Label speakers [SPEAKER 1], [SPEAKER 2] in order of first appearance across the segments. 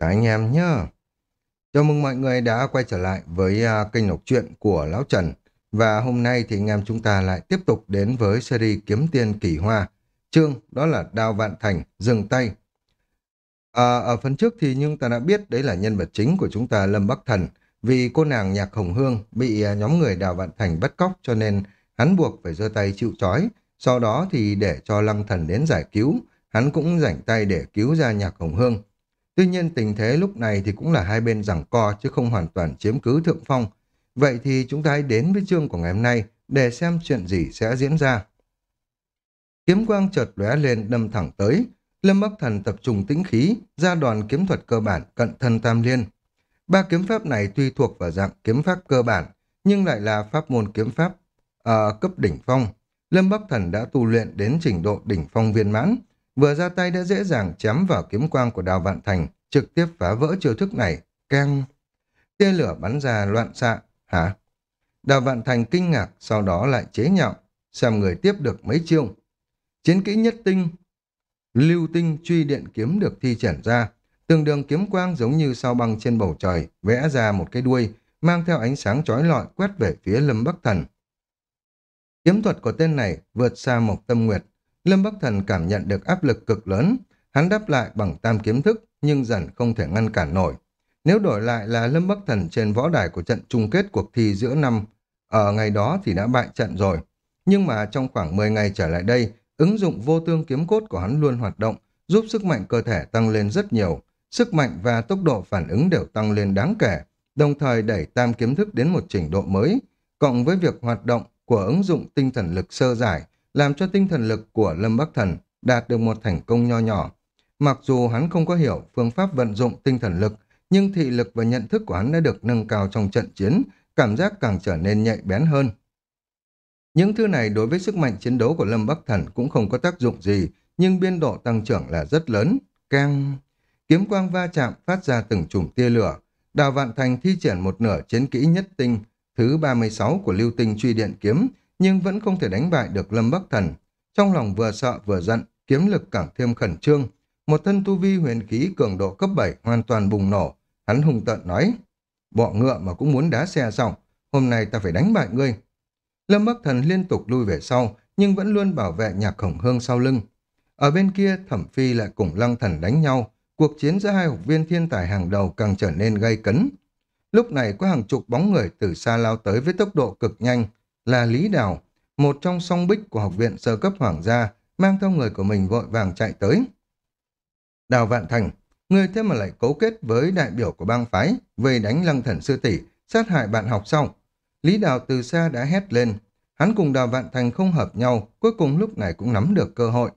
[SPEAKER 1] Các anh em nhá. Chào mừng mọi người đã quay trở lại với uh, kênh đọc truyện của Lão Trần. Và hôm nay thì anh em chúng ta lại tiếp tục đến với series Kiếm Tiên Kỳ Hoa. Chương đó là Đao Vạn Thành, Dừng Tay. À, ở phần trước thì nhưng ta đã biết đấy là nhân vật chính của chúng ta Lâm Bắc Thần. Vì cô nàng Nhạc Hồng Hương bị uh, nhóm người Đào Vạn Thành bắt cóc cho nên hắn buộc phải giơ tay chịu trói. Sau đó thì để cho Lăng Thần đến giải cứu, hắn cũng rảnh tay để cứu ra Nhạc Hồng Hương. Tuy nhiên tình thế lúc này thì cũng là hai bên giằng co chứ không hoàn toàn chiếm cứ thượng phong. Vậy thì chúng ta hãy đến với chương của ngày hôm nay để xem chuyện gì sẽ diễn ra. Kiếm quang chợt lóe lên đâm thẳng tới. Lâm Bắc Thần tập trung tĩnh khí, ra đoàn kiếm thuật cơ bản cận thân tam liên. Ba kiếm pháp này tuy thuộc vào dạng kiếm pháp cơ bản, nhưng lại là pháp môn kiếm pháp ở cấp đỉnh phong. Lâm Bắc Thần đã tu luyện đến trình độ đỉnh phong viên mãn, vừa ra tay đã dễ dàng chém vào kiếm quang của Đào Vạn Thành, trực tiếp phá vỡ chiêu thức này, keng. Tia lửa bắn ra loạn xạ, hả? Đào Vạn Thành kinh ngạc, sau đó lại chế nhạo, xem người tiếp được mấy chiêu. Chiến kỹ nhất tinh, lưu tinh truy điện kiếm được thi triển ra, từng đường kiếm quang giống như sao băng trên bầu trời, vẽ ra một cái đuôi, mang theo ánh sáng chói lọi quét về phía Lâm Bắc Thần. Kiếm thuật của tên này vượt xa một tâm nguyệt, Lâm Bắc Thần cảm nhận được áp lực cực lớn, hắn đáp lại bằng tam kiếm thức, nhưng dần không thể ngăn cản nổi. Nếu đổi lại là Lâm Bắc Thần trên võ đài của trận chung kết cuộc thi giữa năm, ở ngày đó thì đã bại trận rồi. Nhưng mà trong khoảng 10 ngày trở lại đây, ứng dụng vô tương kiếm cốt của hắn luôn hoạt động, giúp sức mạnh cơ thể tăng lên rất nhiều. Sức mạnh và tốc độ phản ứng đều tăng lên đáng kể, đồng thời đẩy tam kiếm thức đến một trình độ mới, cộng với việc hoạt động của ứng dụng tinh thần lực sơ giải, làm cho tinh thần lực của Lâm Bắc Thần đạt được một thành công nho nhỏ. Mặc dù hắn không có hiểu phương pháp vận dụng tinh thần lực, nhưng thị lực và nhận thức của hắn đã được nâng cao trong trận chiến, cảm giác càng trở nên nhạy bén hơn. Những thứ này đối với sức mạnh chiến đấu của Lâm Bắc Thần cũng không có tác dụng gì, nhưng biên độ tăng trưởng là rất lớn. Cang... Kiếm quang va chạm phát ra từng chùm tia lửa. Đào Vạn Thành thi triển một nửa chiến kỹ nhất tinh, thứ 36 của lưu tinh truy điện kiếm, nhưng vẫn không thể đánh bại được Lâm Bắc Thần. Trong lòng vừa sợ vừa giận, kiếm lực càng thêm khẩn trương. Một thân tu vi huyền khí cường độ cấp 7 hoàn toàn bùng nổ. Hắn hùng tận nói, bọ ngựa mà cũng muốn đá xe xong, hôm nay ta phải đánh bại ngươi. Lâm Bắc Thần liên tục lui về sau, nhưng vẫn luôn bảo vệ nhạc khổng hương sau lưng. Ở bên kia, Thẩm Phi lại cùng Lăng Thần đánh nhau, cuộc chiến giữa hai học viên thiên tài hàng đầu càng trở nên gây cấn. Lúc này có hàng chục bóng người từ xa lao tới với tốc độ cực nhanh, là Lý Đào, một trong song bích của học viện sơ cấp hoàng gia, mang theo người của mình vội vàng chạy tới. Đào Vạn Thành, người thế mà lại cấu kết với đại biểu của bang phái, về đánh lăng thần sư tỷ, sát hại bạn học sau. Lý Đào từ xa đã hét lên, hắn cùng Đào Vạn Thành không hợp nhau, cuối cùng lúc này cũng nắm được cơ hội.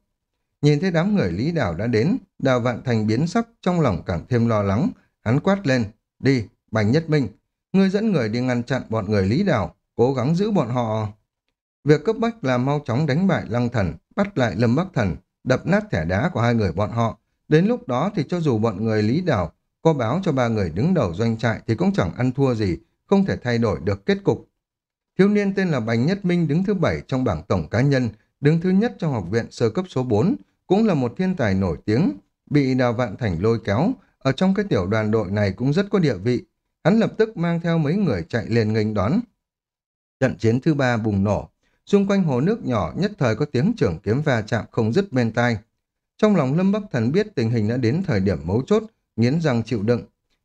[SPEAKER 1] Nhìn thấy đám người Lý Đào đã đến, Đào Vạn Thành biến sắc trong lòng càng thêm lo lắng, hắn quát lên, đi, Bành Nhất Minh, ngươi dẫn người đi ngăn chặn bọn người Lý Đào, cố gắng giữ bọn họ. Việc cấp bách là mau chóng đánh bại Lăng Thần, bắt lại Lâm Bắc Thần, đập nát thẻ đá của hai người bọn họ. Đến lúc đó thì cho dù bọn người Lý Đảo có báo cho ba người đứng đầu doanh trại thì cũng chẳng ăn thua gì, không thể thay đổi được kết cục. Thiếu niên tên là Bành Nhất Minh đứng thứ bảy trong bảng tổng cá nhân, đứng thứ nhất trong học viện sơ cấp số 4, cũng là một thiên tài nổi tiếng, bị Đào Vạn Thành lôi kéo, ở trong cái tiểu đoàn đội này cũng rất có địa vị. Hắn lập tức mang theo mấy người chạy liền nghênh đón. Trận chiến thứ ba bùng nổ, xung quanh hồ nước nhỏ nhất thời có tiếng trưởng kiếm va chạm không dứt bên tai. Trong lòng Lâm Bắc Thần biết tình hình đã đến thời điểm mấu chốt, nghiến răng chịu đựng.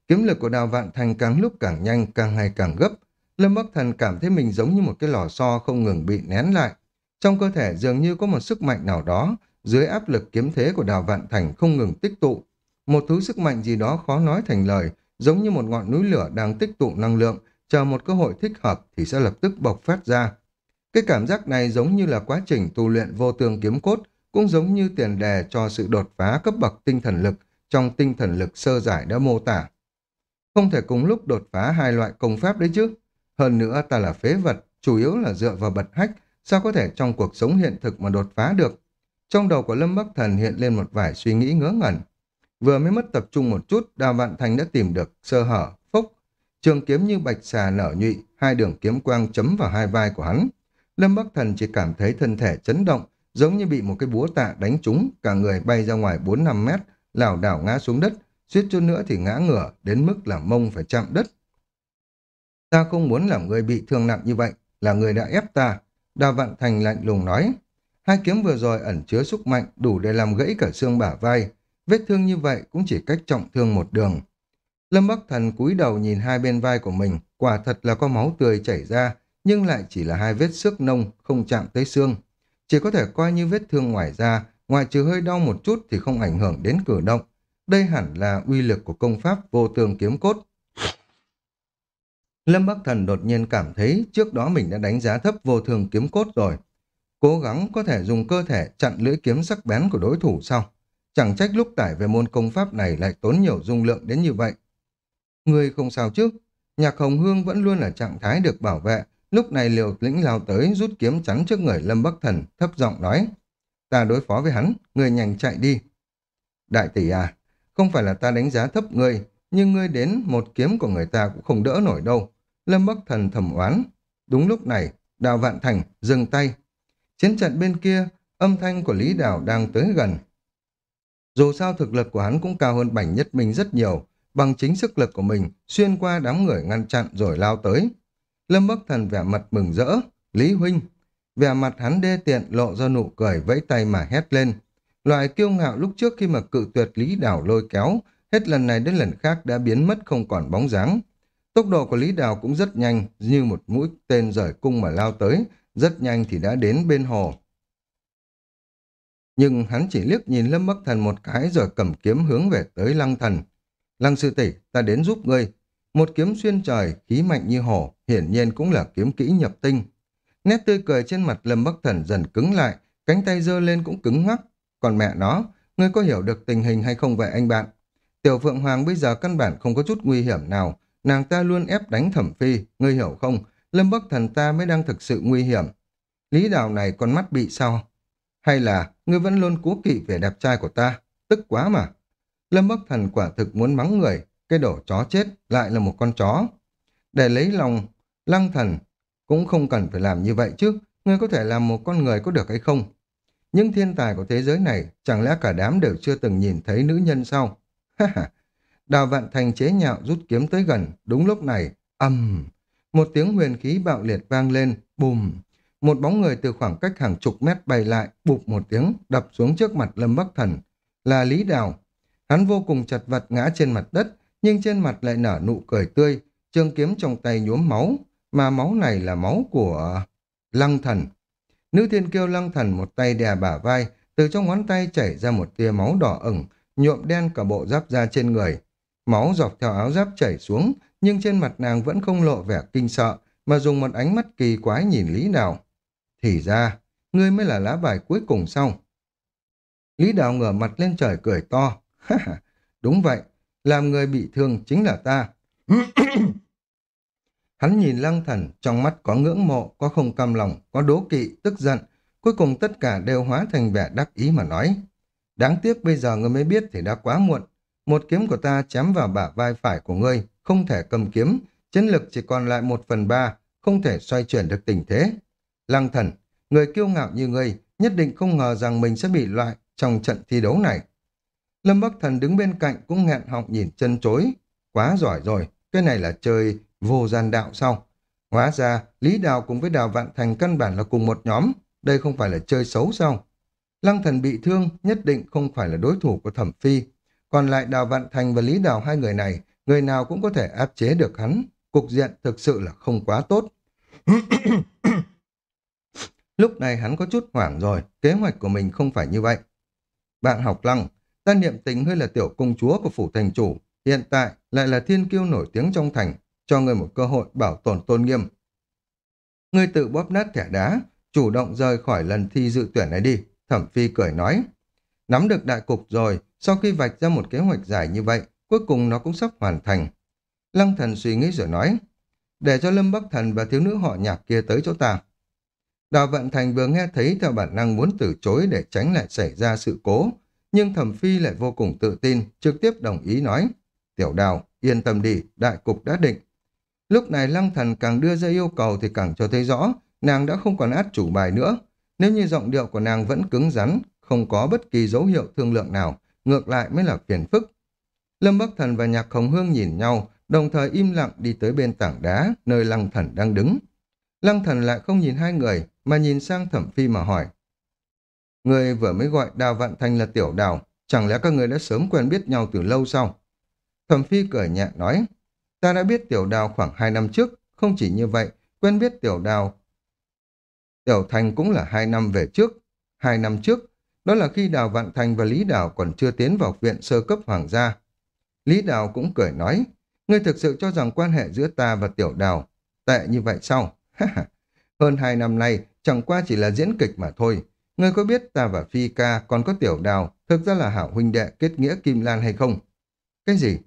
[SPEAKER 1] Kiếm lực của Đào Vạn Thành càng lúc càng nhanh, càng ngày càng gấp. Lâm Bắc Thần cảm thấy mình giống như một cái lò xo không ngừng bị nén lại. Trong cơ thể dường như có một sức mạnh nào đó, dưới áp lực kiếm thế của Đào Vạn Thành không ngừng tích tụ. Một thứ sức mạnh gì đó khó nói thành lời, giống như một ngọn núi lửa đang tích tụ năng lượng, chờ một cơ hội thích hợp thì sẽ lập tức bộc phát ra. Cái cảm giác này giống như là quá trình tu luyện vô tương kiếm cốt, cũng giống như tiền đề cho sự đột phá cấp bậc tinh thần lực trong tinh thần lực sơ giải đã mô tả. Không thể cùng lúc đột phá hai loại công pháp đấy chứ. Hơn nữa ta là phế vật, chủ yếu là dựa vào bật hách, sao có thể trong cuộc sống hiện thực mà đột phá được. Trong đầu của Lâm Bắc Thần hiện lên một vài suy nghĩ ngớ ngẩn. Vừa mới mất tập trung một chút, Đào Vạn Thành đã tìm được sơ hở, phốc, Trường kiếm như bạch xà nở nhụy, hai đường kiếm quang chấm vào hai vai của hắn. Lâm Bắc Thần chỉ cảm thấy thân thể chấn động, giống như bị một cái búa tạ đánh trúng, cả người bay ra ngoài 4-5 mét, lảo đảo ngã xuống đất, suýt chút nữa thì ngã ngửa, đến mức là mông phải chạm đất. Ta không muốn làm người bị thương nặng như vậy, là người đã ép ta. Đào Vạn Thành lạnh lùng nói. Hai kiếm vừa rồi ẩn chứa sức mạnh đủ để làm gãy cả xương bả vai. Vết thương như vậy cũng chỉ cách trọng thương một đường. Lâm Bắc Thần cúi đầu nhìn hai bên vai của mình, quả thật là có máu tươi chảy ra, nhưng lại chỉ là hai vết xước nông, không chạm tới xương. Chỉ có thể coi như vết thương ngoài da, ngoài trừ hơi đau một chút thì không ảnh hưởng đến cử động. Đây hẳn là uy lực của công pháp vô tường kiếm cốt. Lâm Bắc Thần đột nhiên cảm thấy trước đó mình đã đánh giá thấp vô thường kiếm cốt rồi. Cố gắng có thể dùng cơ thể chặn lưỡi kiếm sắc bén của đối thủ sau. Chẳng trách lúc tải về môn công pháp này lại tốn nhiều dung lượng đến như vậy. Người không sao chứ? Nhạc Hồng Hương vẫn luôn ở trạng thái được bảo vệ. Lúc này liều lĩnh lao tới rút kiếm chắn trước người Lâm Bắc Thần, thấp giọng nói. Ta đối phó với hắn, người nhanh chạy đi. Đại tỷ à, không phải là ta đánh giá thấp ngươi, nhưng ngươi đến một kiếm của người ta cũng không đỡ nổi đâu. Lâm Bắc Thần thầm oán. Đúng lúc này, Đào Vạn Thành dừng tay. Chiến trận bên kia, âm thanh của Lý Đào đang tới gần. Dù sao thực lực của hắn cũng cao hơn Bảnh Nhất Minh rất nhiều, bằng chính sức lực của mình, xuyên qua đám người ngăn chặn rồi lao tới. Lâm Bắc Thần vẻ mặt mừng rỡ, Lý Huynh. Vẻ mặt hắn đê tiện lộ ra nụ cười vẫy tay mà hét lên. Loại kiêu ngạo lúc trước khi mà cự tuyệt Lý Đào lôi kéo, hết lần này đến lần khác đã biến mất không còn bóng dáng. Tốc độ của Lý Đào cũng rất nhanh, như một mũi tên rời cung mà lao tới, rất nhanh thì đã đến bên hồ. Nhưng hắn chỉ liếc nhìn Lâm Bắc Thần một cái rồi cầm kiếm hướng về tới Lăng Thần. Lăng sư tỷ, ta đến giúp ngươi. Một kiếm xuyên trời, khí mạnh như hổ, hiển nhiên cũng là kiếm kỹ nhập tinh. Nét tươi cười trên mặt Lâm Bắc Thần dần cứng lại, cánh tay giơ lên cũng cứng ngắc. Còn mẹ nó, ngươi có hiểu được tình hình hay không vậy anh bạn? Tiểu Phượng Hoàng bây giờ căn bản không có chút nguy hiểm nào, nàng ta luôn ép đánh thẩm phi, ngươi hiểu không? Lâm Bắc Thần ta mới đang thực sự nguy hiểm. Lý Đào này con mắt bị sao? Hay là ngươi vẫn luôn cố kỵ vẻ đẹp trai của ta? Tức quá mà. Lâm Bắc Thần quả thực muốn mắng người, cái đổ chó chết lại là một con chó. Để lấy lòng lăng thần, cũng không cần phải làm như vậy chứ, ngươi có thể làm một con người có được hay không? Những thiên tài của thế giới này, chẳng lẽ cả đám đều chưa từng nhìn thấy nữ nhân sao? Ha ha! Đào vạn thành chế nhạo rút kiếm tới gần, đúng lúc này, ầm Một tiếng huyền khí bạo liệt vang lên, bùm! Một bóng người từ khoảng cách hàng chục mét bay lại, bụp một tiếng, đập xuống trước mặt Lâm Bắc Thần. Là Lý Đào. Hắn vô cùng chật vật ngã trên mặt đất, nhưng trên mặt lại nở nụ cười tươi, trường kiếm trong tay nhuốm máu, mà máu này là máu của Lăng Thần. Nữ thiên kiêu Lăng Thần một tay đè bả vai, từ trong ngón tay chảy ra một tia máu đỏ ửng, nhuộm đen cả bộ giáp da trên người. Máu dọc theo áo giáp chảy xuống, nhưng trên mặt nàng vẫn không lộ vẻ kinh sợ, mà dùng một ánh mắt kỳ quái nhìn Lý Đào. Thì ra, ngươi mới là lá bài cuối cùng sau. Lý Đào ngửa mặt lên trời cười to. Đúng vậy, làm người bị thương chính là ta. Hắn nhìn lăng thần, trong mắt có ngưỡng mộ, có không cam lòng, có đố kỵ, tức giận. Cuối cùng tất cả đều hóa thành vẻ đắc ý mà nói. Đáng tiếc bây giờ ngươi mới biết thì đã quá muộn. Một kiếm của ta chém vào bả vai phải của ngươi, không thể cầm kiếm. Chiến lực chỉ còn lại một phần ba, không thể xoay chuyển được tình thế. Lăng thần, người kiêu ngạo như ngươi, nhất định không ngờ rằng mình sẽ bị loại trong trận thi đấu này. Lâm Bắc Thần đứng bên cạnh cũng nghẹn họng nhìn chân chối. Quá giỏi rồi, cái này là chơi vô gian đạo sao? Hóa ra, Lý Đào cùng với Đào Vạn Thành căn bản là cùng một nhóm, đây không phải là chơi xấu sao? Lăng thần bị thương, nhất định không phải là đối thủ của thẩm phi. Còn lại Đào Vạn Thành và Lý Đào hai người này, người nào cũng có thể áp chế được hắn. Cục diện thực sự là không quá tốt. Lúc này hắn có chút hoảng rồi, kế hoạch của mình không phải như vậy. Bạn học lăng, ta niệm tình ngươi là tiểu công chúa của phủ thành chủ, hiện tại lại là thiên kiêu nổi tiếng trong thành, cho ngươi một cơ hội bảo tồn tôn nghiêm. Ngươi tự bóp nát thẻ đá, chủ động rời khỏi lần thi dự tuyển này đi, thẩm phi cười nói. Nắm được đại cục rồi, sau khi vạch ra một kế hoạch dài như vậy, cuối cùng nó cũng sắp hoàn thành. Lăng thần suy nghĩ rồi nói, để cho Lâm Bắc Thần và thiếu nữ họ nhạc kia tới chỗ ta. Đào Vận Thành vừa nghe thấy theo bản năng muốn từ chối để tránh lại xảy ra sự cố, nhưng Thẩm Phi lại vô cùng tự tin, trực tiếp đồng ý nói, Tiểu Đào, yên tâm đi, đại cục đã định. Lúc này Lăng Thần càng đưa ra yêu cầu thì càng cho thấy rõ, nàng đã không còn át chủ bài nữa. Nếu như giọng điệu của nàng vẫn cứng rắn, không có bất kỳ dấu hiệu thương lượng nào, ngược lại mới là phiền phức. Lâm Bắc Thần và Nhạc Hồng Hương nhìn nhau, đồng thời im lặng đi tới bên tảng đá, nơi Lăng Thần đang đứng. Lăng Thần lại không nhìn hai người, mà nhìn sang Thẩm Phi mà hỏi. Người vừa mới gọi Đào Vạn Thanh là Tiểu Đào, chẳng lẽ các người đã sớm quen biết nhau từ lâu sao? Thẩm Phi cười nhẹ nói, ta đã biết Tiểu Đào khoảng hai năm trước, không chỉ như vậy, quen biết Tiểu Đào. Tiểu Thành cũng là hai năm về trước, hai năm trước, đó là khi Đào Vạn Thành và Lý Đào còn chưa tiến vào viện sơ cấp hoàng gia. Lý Đào cũng cười nói, ngươi thực sự cho rằng quan hệ giữa ta và Tiểu Đào tệ như vậy sao? Hơn hai năm nay, chẳng qua chỉ là diễn kịch mà thôi. Ngươi có biết ta và Phi Ca còn có Tiểu Đào thực ra là hảo huynh đệ kết nghĩa Kim Lan hay không? Cái gì?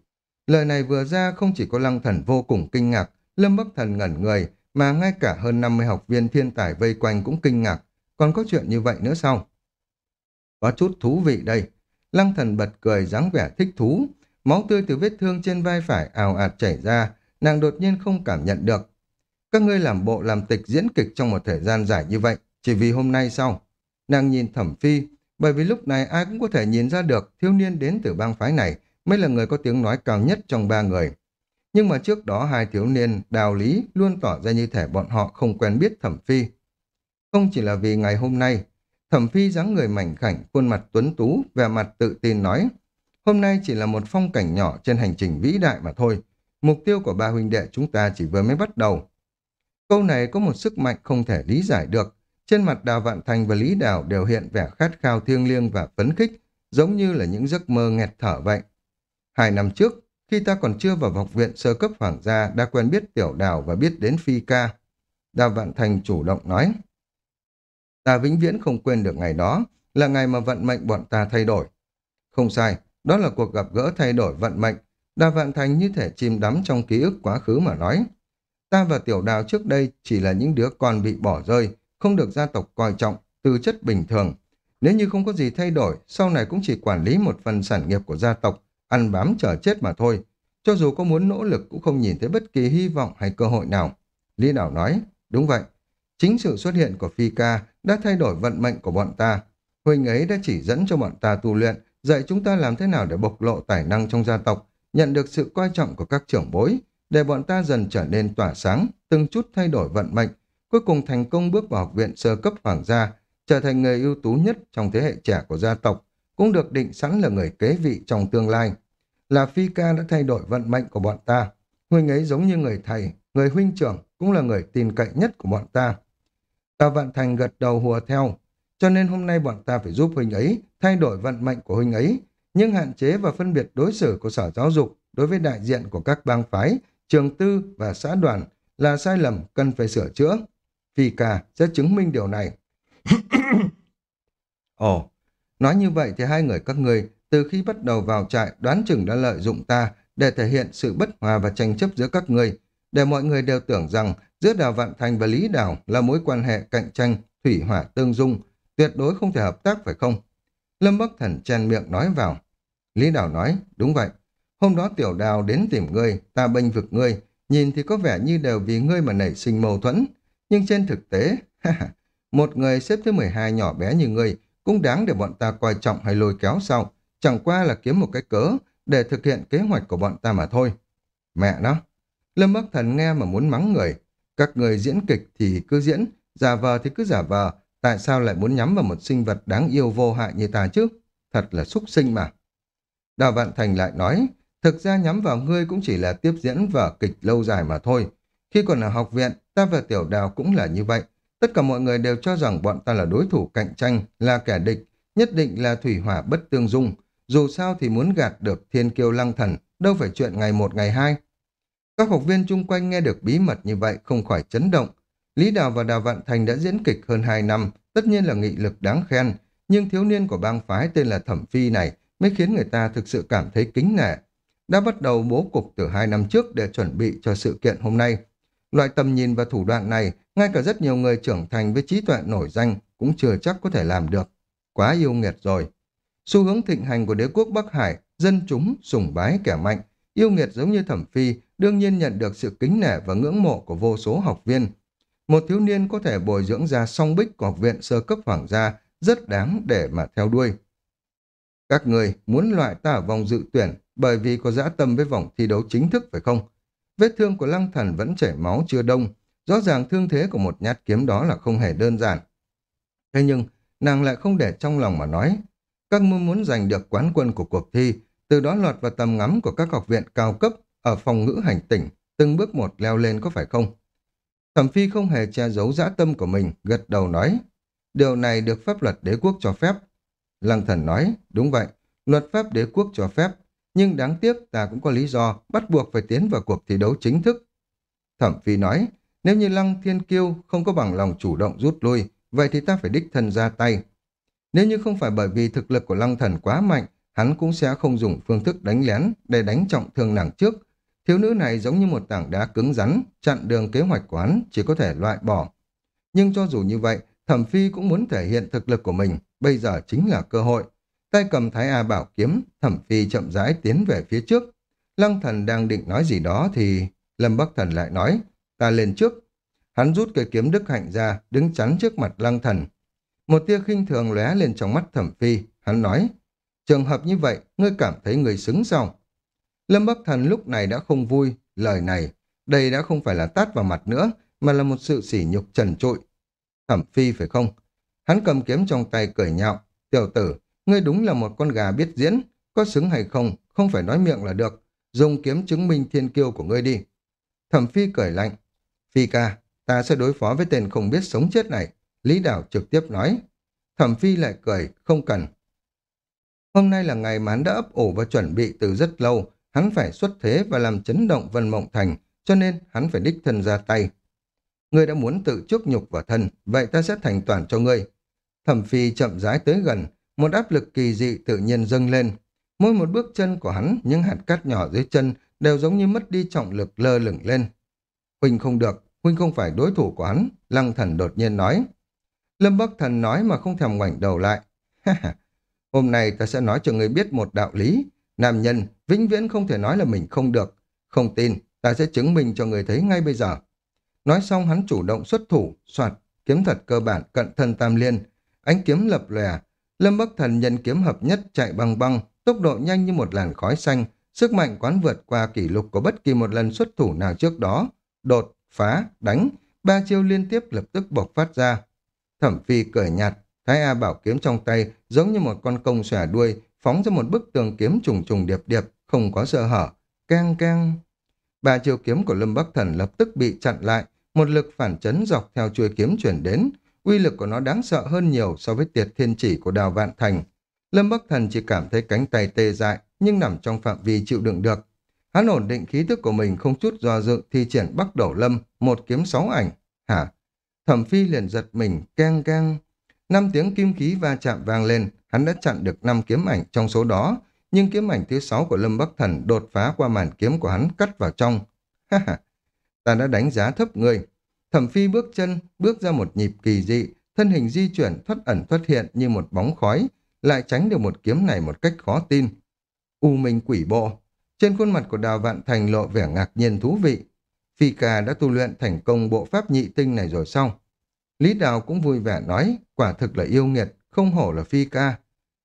[SPEAKER 1] Lời này vừa ra không chỉ có lăng thần vô cùng kinh ngạc, Lâm Bắc Thần ngẩn người, mà ngay cả hơn 50 học viên thiên tài vây quanh cũng kinh ngạc. Còn có chuyện như vậy nữa sao? Có chút thú vị đây. Lăng thần bật cười dáng vẻ thích thú. Máu tươi từ vết thương trên vai phải ào ạt chảy ra, nàng đột nhiên không cảm nhận được. Các ngươi làm bộ làm tịch diễn kịch trong một thời gian dài như vậy, chỉ vì hôm nay sao? Nàng nhìn thẩm phi, bởi vì lúc này ai cũng có thể nhìn ra được thiếu niên đến từ bang phái này mới là người có tiếng nói cao nhất trong ba người. Nhưng mà trước đó hai thiếu niên, đào lý, luôn tỏ ra như thể bọn họ không quen biết thẩm phi. Không chỉ là vì ngày hôm nay, thẩm phi dáng người mảnh khảnh, khuôn mặt tuấn tú, vẻ mặt tự tin nói, hôm nay chỉ là một phong cảnh nhỏ trên hành trình vĩ đại mà thôi. Mục tiêu của ba huynh đệ chúng ta chỉ vừa mới bắt đầu. Câu này có một sức mạnh không thể lý giải được. Trên mặt Đào Vạn Thành và Lý Đào đều hiện vẻ khát khao thiêng liêng và phấn khích, giống như là những giấc mơ nghẹt thở vậy. Hai năm trước, khi ta còn chưa vào học viện sơ cấp hoàng gia đã quen biết tiểu đào và biết đến phi ca. Đào Vạn Thành chủ động nói. Ta vĩnh viễn không quên được ngày đó, là ngày mà vận mệnh bọn ta thay đổi. Không sai, đó là cuộc gặp gỡ thay đổi vận mệnh. Đào Vạn Thành như thể chìm đắm trong ký ức quá khứ mà nói. Ta và tiểu đào trước đây chỉ là những đứa con bị bỏ rơi, không được gia tộc coi trọng, tư chất bình thường. Nếu như không có gì thay đổi, sau này cũng chỉ quản lý một phần sản nghiệp của gia tộc, ăn bám chờ chết mà thôi. Cho dù có muốn nỗ lực cũng không nhìn thấy bất kỳ hy vọng hay cơ hội nào. Lý Đảo nói, đúng vậy. Chính sự xuất hiện của Phi Ca đã thay đổi vận mệnh của bọn ta. Huynh ấy đã chỉ dẫn cho bọn ta tu luyện, dạy chúng ta làm thế nào để bộc lộ tài năng trong gia tộc, nhận được sự coi trọng của các trưởng bối, để bọn ta dần trở nên tỏa sáng, từng chút thay đổi vận mệnh, cuối cùng thành công bước vào học viện sơ cấp hoàng gia, trở thành người ưu tú nhất trong thế hệ trẻ của gia tộc, cũng được định sẵn là người kế vị trong tương lai. Là Phi Ca đã thay đổi vận mệnh của bọn ta. Huynh ấy giống như người thầy, người huynh trưởng, cũng là người tin cậy nhất của bọn ta. Tào Vạn Thành gật đầu hùa theo, cho nên hôm nay bọn ta phải giúp huynh ấy thay đổi vận mệnh của huynh ấy, nhưng hạn chế và phân biệt đối xử của sở giáo dục đối với đại diện của các bang phái, trường tư và xã đoàn là sai lầm cần phải sửa chữa. Phi ca sẽ chứng minh điều này. Ồ, nói như vậy thì hai người các ngươi từ khi bắt đầu vào trại đoán chừng đã lợi dụng ta để thể hiện sự bất hòa và tranh chấp giữa các người để mọi người đều tưởng rằng giữa Đào Vạn Thành và Lý Đào là mối quan hệ cạnh tranh, thủy hỏa tương dung, tuyệt đối không thể hợp tác phải không? Lâm Bắc Thần chen miệng nói vào. Lý Đào nói, đúng vậy. Hôm đó tiểu đào đến tìm ngươi, ta bênh vực ngươi, nhìn thì có vẻ như đều vì ngươi mà nảy sinh mâu thuẫn. Nhưng trên thực tế, một người xếp thứ 12 nhỏ bé như ngươi cũng đáng để bọn ta coi trọng hay lôi kéo sau. Chẳng qua là kiếm một cái cớ để thực hiện kế hoạch của bọn ta mà thôi. Mẹ nó! Lâm Bắc Thần nghe mà muốn mắng người. Các người diễn kịch thì cứ diễn, giả vờ thì cứ giả vờ. Tại sao lại muốn nhắm vào một sinh vật đáng yêu vô hại như ta chứ? Thật là xúc sinh mà. Đào Vạn Thành lại nói, thực ra nhắm vào ngươi cũng chỉ là tiếp diễn vở kịch lâu dài mà thôi. Khi còn ở học viện, ta và Tiểu Đào cũng là như vậy. Tất cả mọi người đều cho rằng bọn ta là đối thủ cạnh tranh, là kẻ địch, nhất định là thủy hỏa bất tương dung. Dù sao thì muốn gạt được thiên kiêu lăng thần, đâu phải chuyện ngày một ngày hai. Các học viên chung quanh nghe được bí mật như vậy không khỏi chấn động. Lý Đào và Đào Vạn Thành đã diễn kịch hơn 2 năm, tất nhiên là nghị lực đáng khen, nhưng thiếu niên của bang phái tên là Thẩm Phi này mới khiến người ta thực sự cảm thấy kính nể. Đã bắt đầu bố cục từ hai năm trước để chuẩn bị cho sự kiện hôm nay. Loại tầm nhìn và thủ đoạn này, ngay cả rất nhiều người trưởng thành với trí tuệ nổi danh cũng chưa chắc có thể làm được. Quá yêu nghiệt rồi. Xu hướng thịnh hành của đế quốc Bắc Hải, dân chúng sùng bái kẻ mạnh, yêu nghiệt giống như thẩm phi, đương nhiên nhận được sự kính nể và ngưỡng mộ của vô số học viên. Một thiếu niên có thể bồi dưỡng ra song bích của học viện sơ cấp hoàng gia rất đáng để mà theo đuôi. Các người muốn loại ta ở vòng dự tuyển bởi vì có dã tâm với vòng thi đấu chính thức phải không? Vết thương của lăng thần vẫn chảy máu chưa đông, rõ ràng thương thế của một nhát kiếm đó là không hề đơn giản. Thế nhưng, nàng lại không để trong lòng mà nói. Các mưu muốn giành được quán quân của cuộc thi, từ đó lọt vào tầm ngắm của các học viện cao cấp ở phòng ngữ hành tỉnh, từng bước một leo lên có phải không? Thẩm Phi không hề che giấu dã tâm của mình, gật đầu nói. Điều này được pháp luật đế quốc cho phép. Lăng thần nói, đúng vậy, luật pháp đế quốc cho phép, nhưng đáng tiếc ta cũng có lý do bắt buộc phải tiến vào cuộc thi đấu chính thức. Thẩm Phi nói, nếu như Lăng Thiên Kiêu không có bằng lòng chủ động rút lui, vậy thì ta phải đích thân ra tay. Nếu như không phải bởi vì thực lực của Lăng Thần quá mạnh, hắn cũng sẽ không dùng phương thức đánh lén để đánh trọng thương nàng trước. Thiếu nữ này giống như một tảng đá cứng rắn, chặn đường kế hoạch của hắn, chỉ có thể loại bỏ. Nhưng cho dù như vậy, Thẩm Phi cũng muốn thể hiện thực lực của mình, bây giờ chính là cơ hội. Tay cầm Thái A bảo kiếm, Thẩm Phi chậm rãi tiến về phía trước. Lăng thần đang định nói gì đó thì Lâm Bắc Thần lại nói, ta lên trước. Hắn rút cây kiếm đức hạnh ra, đứng chắn trước mặt lăng thần. Một tia khinh thường lóe lên trong mắt Thẩm Phi, hắn nói, trường hợp như vậy, ngươi cảm thấy người xứng sao? Lâm Bắc Thần lúc này đã không vui, lời này, đây đã không phải là tát vào mặt nữa, mà là một sự sỉ nhục trần trụi. Thẩm Phi phải không? Hắn cầm kiếm trong tay cười nhạo, tiểu tử, ngươi đúng là một con gà biết diễn, có xứng hay không, không phải nói miệng là được, dùng kiếm chứng minh thiên kiêu của ngươi đi. Thẩm Phi cười lạnh, Phi ca, ta sẽ đối phó với tên không biết sống chết này. Lý Đảo trực tiếp nói. Thẩm Phi lại cười, không cần. Hôm nay là ngày mà hắn đã ấp ủ và chuẩn bị từ rất lâu, hắn phải xuất thế và làm chấn động Vân Mộng Thành, cho nên hắn phải đích thân ra tay. Ngươi đã muốn tự chuốc nhục vào thân, vậy ta sẽ thành toàn cho ngươi. Thẩm Phi chậm rãi tới gần, một áp lực kỳ dị tự nhiên dâng lên. Mỗi một bước chân của hắn, những hạt cát nhỏ dưới chân đều giống như mất đi trọng lực lơ lửng lên. Huynh không được, Huynh không phải đối thủ của hắn, Lăng Thần đột nhiên nói. Lâm Bắc Thần nói mà không thèm ngoảnh đầu lại. Hôm nay ta sẽ nói cho người biết một đạo lý. Nam nhân vĩnh viễn không thể nói là mình không được. Không tin, ta sẽ chứng minh cho người thấy ngay bây giờ. Nói xong hắn chủ động xuất thủ, soạt, kiếm thật cơ bản cận thân tam liên. Ánh kiếm lập lòe, Lâm Bắc Thần nhân kiếm hợp nhất chạy băng băng, tốc độ nhanh như một làn khói xanh, sức mạnh quán vượt qua kỷ lục của bất kỳ một lần xuất thủ nào trước đó. Đột, phá, đánh, ba chiêu liên tiếp lập tức bộc phát ra. Thẩm phi cười nhạt, Thái A bảo kiếm trong tay giống như một con công xòe đuôi, phóng ra một bức tường kiếm trùng trùng điệp điệp, không có sơ hở. Keng keng. Ba chiêu kiếm của Lâm Bắc Thần lập tức bị chặn lại, một lực phản chấn dọc theo chuôi kiếm chuyển đến. Uy lực của nó đáng sợ hơn nhiều so với tiệt thiên chỉ của đào vạn thành. Lâm Bắc Thần chỉ cảm thấy cánh tay tê dại, nhưng nằm trong phạm vi chịu đựng được. Hắn ổn định khí thức của mình không chút do dự thi triển Bắc Đổ Lâm, một kiếm sáu ảnh. Hả? Thẩm Phi liền giật mình, keng keng. Năm tiếng kim khí va chạm vang lên, hắn đã chặn được năm kiếm ảnh trong số đó, nhưng kiếm ảnh thứ sáu của Lâm Bắc Thần đột phá qua màn kiếm của hắn cắt vào trong. Ha ha, ta đã đánh giá thấp người. Thẩm Phi bước chân, bước ra một nhịp kỳ dị, thân hình di chuyển thoát ẩn thoát hiện như một bóng khói, lại tránh được một kiếm này một cách khó tin. U minh quỷ bộ, trên khuôn mặt của Đào Vạn Thành lộ vẻ ngạc nhiên thú vị. Phi ca đã tu luyện thành công bộ pháp nhị tinh này rồi xong. Lý Đào cũng vui vẻ nói, quả thực là yêu nghiệt, không hổ là Phi ca.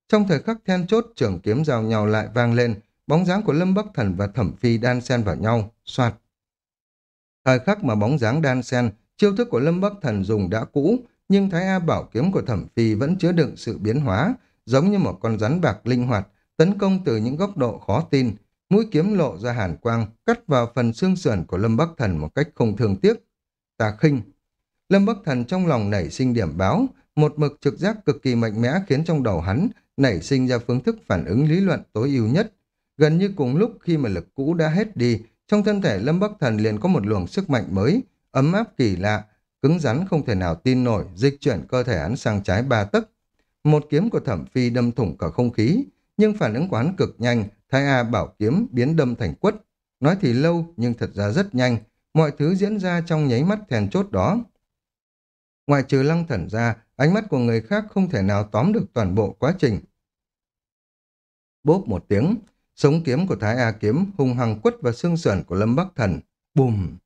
[SPEAKER 1] Trong thời khắc then chốt, trường kiếm giao nhau lại vang lên, bóng dáng của Lâm Bắc Thần và Thẩm Phi đan xen vào nhau, soạt. Thời khắc mà bóng dáng đan sen chiêu thức của Lâm Bắc Thần dùng đã cũ, nhưng Thái A bảo kiếm của Thẩm Phi vẫn chứa đựng sự biến hóa, giống như một con rắn bạc linh hoạt, tấn công từ những góc độ khó tin, mũi kiếm lộ ra hàn quang, cắt vào phần xương sườn của Lâm Bắc Thần một cách không thương tiếc. Tà khinh. Lâm Bắc Thần trong lòng nảy sinh điểm báo, một mực trực giác cực kỳ mạnh mẽ khiến trong đầu hắn nảy sinh ra phương thức phản ứng lý luận tối ưu nhất. Gần như cùng lúc khi mà lực cũ đã hết đi, trong thân thể Lâm Bắc Thần liền có một luồng sức mạnh mới, ấm áp kỳ lạ, cứng rắn không thể nào tin nổi, dịch chuyển cơ thể hắn sang trái ba tấc. Một kiếm của thẩm phi đâm thủng cả không khí, nhưng phản ứng quán cực nhanh, Thái A bảo kiếm biến đâm thành quất. Nói thì lâu nhưng thật ra rất nhanh, mọi thứ diễn ra trong nháy mắt thèn chốt đó. Ngoài trừ lăng thần ra, ánh mắt của người khác không thể nào tóm được toàn bộ quá trình. Bốp một tiếng, sống kiếm của Thái A kiếm hung hăng quất vào xương sườn của Lâm Bắc Thần. Bùm!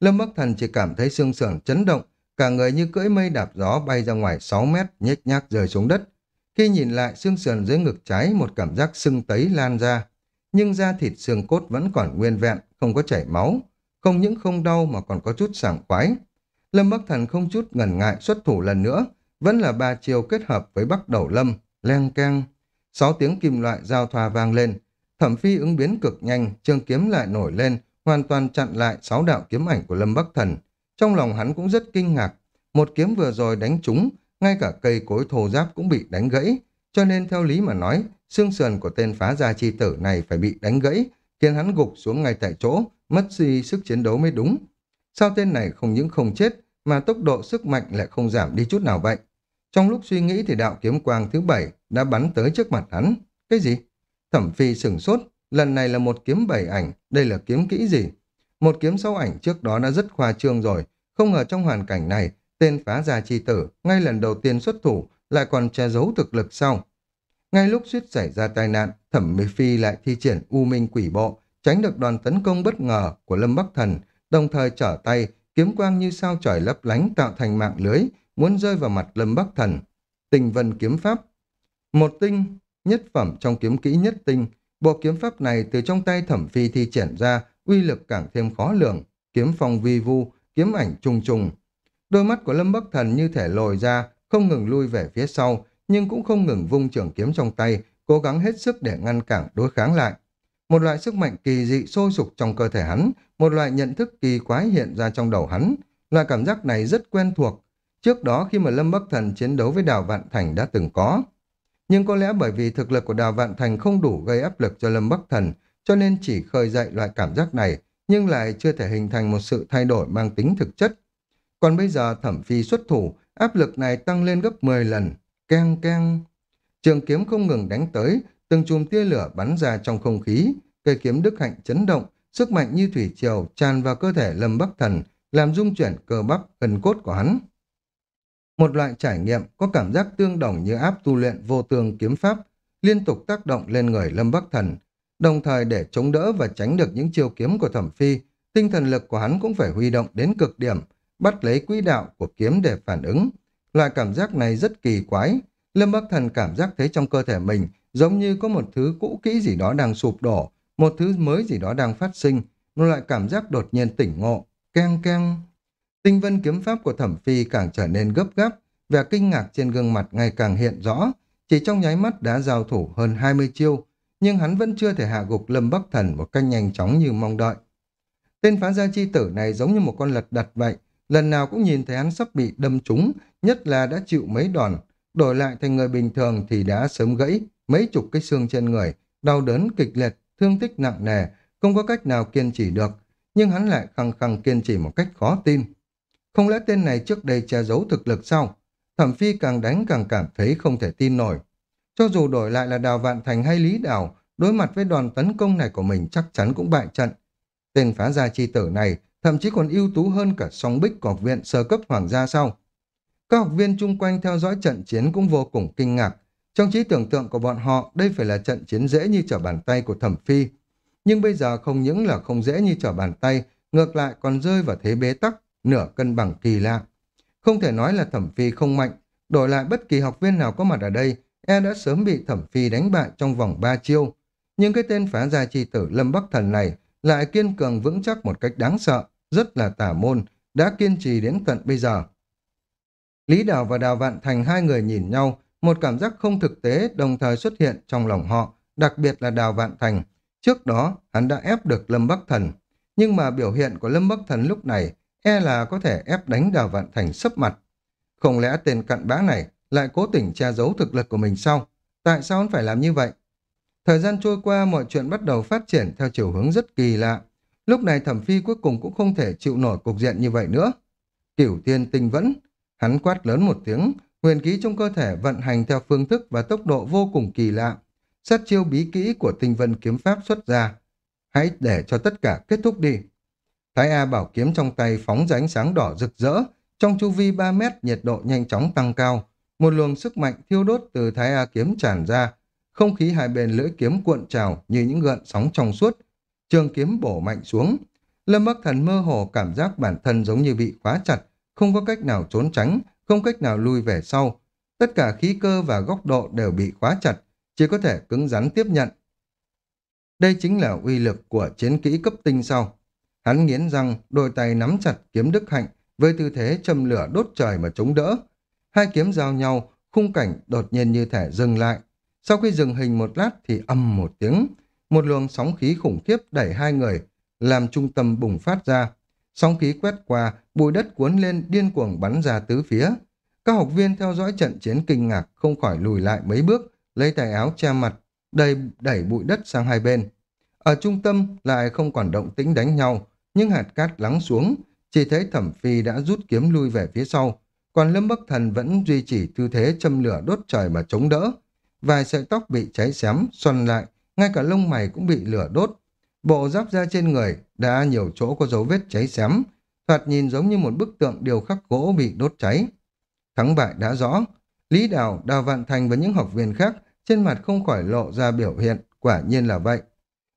[SPEAKER 1] Lâm Bắc Thần chỉ cảm thấy xương sườn chấn động, cả người như cưỡi mây đạp gió bay ra ngoài 6 mét, nhếch nhác rơi xuống đất. Khi nhìn lại xương sườn dưới ngực trái, một cảm giác sưng tấy lan ra. nhưng da thịt xương cốt vẫn còn nguyên vẹn, không có chảy máu. Không những không đau mà còn có chút sảng khoái. Lâm Bắc Thần không chút ngần ngại xuất thủ lần nữa, vẫn là ba chiều kết hợp với Bắc Đầu Lâm, leng keng. Sáu tiếng kim loại giao thoa vang lên, thẩm phi ứng biến cực nhanh, trường kiếm lại nổi lên, hoàn toàn chặn lại sáu đạo kiếm ảnh của Lâm Bắc Thần. Trong lòng hắn cũng rất kinh ngạc, một kiếm vừa rồi đánh trúng, ngay cả cây cối thô giáp cũng bị đánh gãy, cho nên theo lý mà nói, xương sườn của tên phá gia chi tử này phải bị đánh gãy, khiến hắn gục xuống ngay tại chỗ, mất đi sức chiến đấu mới đúng. Sao tên này không những không chết, mà tốc độ sức mạnh lại không giảm đi chút nào vậy? Trong lúc suy nghĩ thì đạo kiếm quang thứ bảy đã bắn tới trước mặt hắn. Cái gì? Thẩm phi sửng sốt, lần này là một kiếm bảy ảnh, đây là kiếm kỹ gì? Một kiếm sáu ảnh trước đó đã rất khoa trương rồi, không ngờ trong hoàn cảnh này, tên phá gia chi tử, ngay lần đầu tiên xuất thủ, lại còn che giấu thực lực sau. Ngay lúc suýt xảy ra tai nạn, thẩm mỹ phi lại thi triển u minh quỷ bộ, tránh được đoàn tấn công bất ngờ của Lâm Bắc Thần, đồng thời trở tay, kiếm quang như sao trời lấp lánh tạo thành mạng lưới, muốn rơi vào mặt Lâm Bắc Thần. Tình vân kiếm pháp Một tinh, nhất phẩm trong kiếm kỹ nhất tinh, bộ kiếm pháp này từ trong tay thẩm phi thi triển ra, uy lực càng thêm khó lường, kiếm phong vi vu, kiếm ảnh trùng trùng. Đôi mắt của Lâm Bắc Thần như thể lồi ra, không ngừng lui về phía sau, nhưng cũng không ngừng vung trường kiếm trong tay, cố gắng hết sức để ngăn cản đối kháng lại. Một loại sức mạnh kỳ dị sôi sục trong cơ thể hắn, một loại nhận thức kỳ quái hiện ra trong đầu hắn. Loại cảm giác này rất quen thuộc. Trước đó khi mà Lâm Bắc Thần chiến đấu với Đào Vạn Thành đã từng có. Nhưng có lẽ bởi vì thực lực của Đào Vạn Thành không đủ gây áp lực cho Lâm Bắc Thần, cho nên chỉ khơi dậy loại cảm giác này, nhưng lại chưa thể hình thành một sự thay đổi mang tính thực chất. Còn bây giờ thẩm phi xuất thủ, áp lực này tăng lên gấp 10 lần. Keng keng. Trường kiếm không ngừng đánh tới, từng chùm tia lửa bắn ra trong không khí. Cây kiếm đức hạnh chấn động, sức mạnh như thủy triều tràn vào cơ thể Lâm Bắc Thần, làm rung chuyển cơ bắp, gần cốt của hắn. Một loại trải nghiệm có cảm giác tương đồng như áp tu luyện vô tường kiếm pháp, liên tục tác động lên người Lâm Bắc Thần. Đồng thời để chống đỡ và tránh được những chiêu kiếm của thẩm phi, tinh thần lực của hắn cũng phải huy động đến cực điểm, bắt lấy quỹ đạo của kiếm để phản ứng. Loại cảm giác này rất kỳ quái. Lâm Bắc Thần cảm giác thấy trong cơ thể mình giống như có một thứ cũ kỹ gì đó đang sụp đổ, một thứ mới gì đó đang phát sinh, một loại cảm giác đột nhiên tỉnh ngộ. Keng keng. Tinh vân kiếm pháp của thẩm phi càng trở nên gấp gáp, vẻ kinh ngạc trên gương mặt ngày càng hiện rõ. Chỉ trong nháy mắt đã giao thủ hơn 20 chiêu, nhưng hắn vẫn chưa thể hạ gục Lâm Bắc Thần một cách nhanh chóng như mong đợi. Tên phá gia chi tử này giống như một con lật đặt vậy, lần nào cũng nhìn thấy hắn sắp bị đâm trúng, nhất là đã chịu mấy đòn, đổi lại thành người bình thường thì đã sớm gãy mấy chục cái xương trên người, đau đớn kịch liệt, thương tích nặng nề, không có cách nào kiên trì được, nhưng hắn lại khăng khăng kiên trì một cách khó tin. Không lẽ tên này trước đây che giấu thực lực sao? Thẩm Phi càng đánh càng cảm thấy không thể tin nổi. Cho dù đổi lại là Đào Vạn Thành hay Lý Đào, đối mặt với đoàn tấn công này của mình chắc chắn cũng bại trận. Tên phá gia chi tử này thậm chí còn ưu tú hơn cả song bích của học viện sơ cấp hoàng gia sau. Các học viên chung quanh theo dõi trận chiến cũng vô cùng kinh ngạc. Trong trí tưởng tượng của bọn họ, đây phải là trận chiến dễ như trở bàn tay của thẩm phi. Nhưng bây giờ không những là không dễ như trở bàn tay, ngược lại còn rơi vào thế bế tắc, nửa cân bằng kỳ lạ. Không thể nói là thẩm phi không mạnh, đổi lại bất kỳ học viên nào có mặt ở đây, e đã sớm bị thẩm phi đánh bại trong vòng 3 chiêu. Nhưng cái tên phá gia chi tử Lâm Bắc Thần này lại kiên cường vững chắc một cách đáng sợ, rất là tả môn, đã kiên trì đến tận bây giờ. Lý Đào và Đào Vạn Thành hai người nhìn nhau, một cảm giác không thực tế đồng thời xuất hiện trong lòng họ, đặc biệt là Đào Vạn Thành. Trước đó, hắn đã ép được Lâm Bắc Thần, nhưng mà biểu hiện của Lâm Bắc Thần lúc này e là có thể ép đánh Đào Vạn Thành sấp mặt. Không lẽ tên cặn bã này lại cố tình che giấu thực lực của mình sao? Tại sao hắn phải làm như vậy? Thời gian trôi qua, mọi chuyện bắt đầu phát triển theo chiều hướng rất kỳ lạ. Lúc này thẩm phi cuối cùng cũng không thể chịu nổi cục diện như vậy nữa. Cửu tiên tinh vẫn, hắn quát lớn một tiếng, huyền khí trong cơ thể vận hành theo phương thức và tốc độ vô cùng kỳ lạ. Sát chiêu bí kỹ của tinh vân kiếm pháp xuất ra. Hãy để cho tất cả kết thúc đi. Thái A bảo kiếm trong tay phóng ra ánh sáng đỏ rực rỡ, trong chu vi 3 mét nhiệt độ nhanh chóng tăng cao. Một luồng sức mạnh thiêu đốt từ Thái A kiếm tràn ra, không khí hai bên lưỡi kiếm cuộn trào như những gợn sóng trong suốt, trường kiếm bổ mạnh xuống. Lâm Bắc Thần mơ hồ cảm giác bản thân giống như bị khóa chặt, không có cách nào trốn tránh, không cách nào lui về sau. Tất cả khí cơ và góc độ đều bị khóa chặt, chỉ có thể cứng rắn tiếp nhận. Đây chính là uy lực của chiến kỹ cấp tinh sau. Hắn nghiến răng, đôi tay nắm chặt kiếm đức hạnh, với tư thế châm lửa đốt trời mà chống đỡ. Hai kiếm giao nhau, khung cảnh đột nhiên như thể dừng lại. Sau khi dừng hình một lát thì âm một tiếng, một luồng sóng khí khủng khiếp đẩy hai người, làm trung tâm bùng phát ra. Sóng khí quét qua, bụi đất cuốn lên điên cuồng bắn ra tứ phía. Các học viên theo dõi trận chiến kinh ngạc không khỏi lùi lại mấy bước, lấy tay áo che mặt, đầy đẩy bụi đất sang hai bên. Ở trung tâm lại không còn động tĩnh đánh nhau, nhưng hạt cát lắng xuống, chỉ thấy thẩm phi đã rút kiếm lui về phía sau, còn lâm bắc thần vẫn duy trì tư thế châm lửa đốt trời mà chống đỡ. Vài sợi tóc bị cháy xém, xoăn lại, ngay cả lông mày cũng bị lửa đốt. Bộ giáp da trên người đã nhiều chỗ có dấu vết cháy xém, thoạt nhìn giống như một bức tượng điều khắc gỗ bị đốt cháy. Thắng bại đã rõ, Lý Đào, Đào Vạn Thành và những học viên khác trên mặt không khỏi lộ ra biểu hiện, quả nhiên là vậy.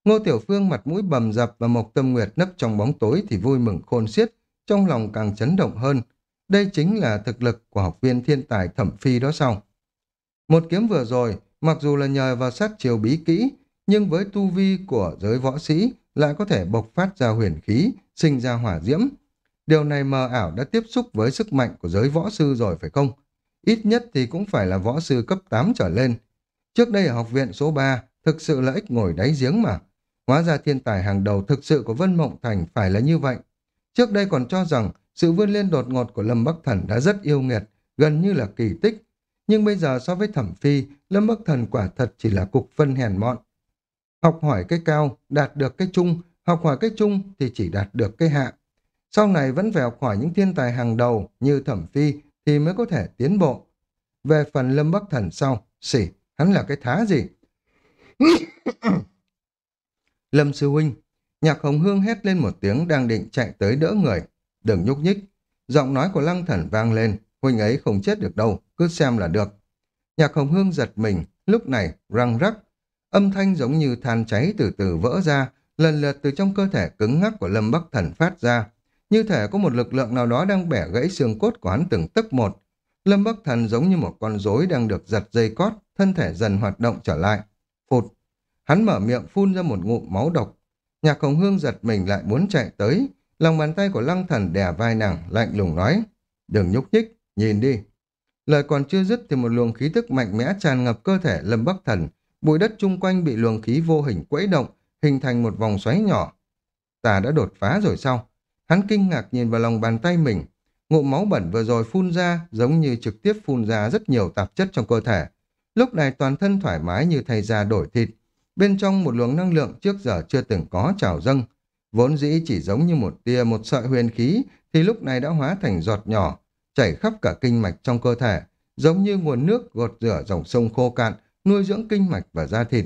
[SPEAKER 1] Ngô Tiểu Phương mặt mũi bầm dập và Mộc Tâm Nguyệt nấp trong bóng tối thì vui mừng khôn xiết, trong lòng càng chấn động hơn. Đây chính là thực lực của học viên thiên tài thẩm phi đó sao? Một kiếm vừa rồi, mặc dù là nhờ vào sát chiều bí kỹ, nhưng với tu vi của giới võ sĩ lại có thể bộc phát ra huyền khí, sinh ra hỏa diễm. Điều này mờ ảo đã tiếp xúc với sức mạnh của giới võ sư rồi phải không? Ít nhất thì cũng phải là võ sư cấp 8 trở lên. Trước đây ở học viện số 3, thực sự là ích ngồi đáy giếng mà. Hóa ra thiên tài hàng đầu thực sự của Vân Mộng Thành phải là như vậy. Trước đây còn cho rằng sự vươn lên đột ngột của Lâm Bắc Thần đã rất yêu nghiệt, gần như là kỳ tích. Nhưng bây giờ so với thẩm phi, Lâm Bắc Thần quả thật chỉ là cục phân hèn mọn. Học hỏi cái cao, đạt được cái trung, học hỏi cái trung thì chỉ đạt được cái hạ. Sau này vẫn phải học hỏi những thiên tài hàng đầu như thẩm phi thì mới có thể tiến bộ. Về phần Lâm Bắc Thần sau, xỉ, hắn là cái thá gì? Lâm Sư Huynh, nhạc hồng hương hét lên một tiếng đang định chạy tới đỡ người. Đừng nhúc nhích. Giọng nói của lăng thần vang lên, Huynh ấy không chết được đâu, cứ xem là được. Nhạc hồng hương giật mình, lúc này răng rắc. Âm thanh giống như than cháy từ từ vỡ ra, lần lượt từ trong cơ thể cứng ngắc của Lâm Bắc Thần phát ra. Như thể có một lực lượng nào đó đang bẻ gãy xương cốt của hắn từng tấc một. Lâm Bắc Thần giống như một con rối đang được giật dây cót, thân thể dần hoạt động trở lại. Hắn mở miệng phun ra một ngụm máu độc. Nhạc Hồng Hương giật mình lại muốn chạy tới. Lòng bàn tay của lăng thần đè vai nàng, lạnh lùng nói. Đừng nhúc nhích, nhìn đi. Lời còn chưa dứt thì một luồng khí tức mạnh mẽ tràn ngập cơ thể Lâm Bắc Thần. Bụi đất chung quanh bị luồng khí vô hình quẫy động, hình thành một vòng xoáy nhỏ. Ta đã đột phá rồi sao? Hắn kinh ngạc nhìn vào lòng bàn tay mình. Ngụm máu bẩn vừa rồi phun ra giống như trực tiếp phun ra rất nhiều tạp chất trong cơ thể. Lúc này toàn thân thoải mái như thay da đổi thịt, Bên trong một luồng năng lượng trước giờ chưa từng có trào dâng, vốn dĩ chỉ giống như một tia một sợi huyền khí thì lúc này đã hóa thành giọt nhỏ, chảy khắp cả kinh mạch trong cơ thể, giống như nguồn nước gột rửa dòng sông khô cạn, nuôi dưỡng kinh mạch và da thịt.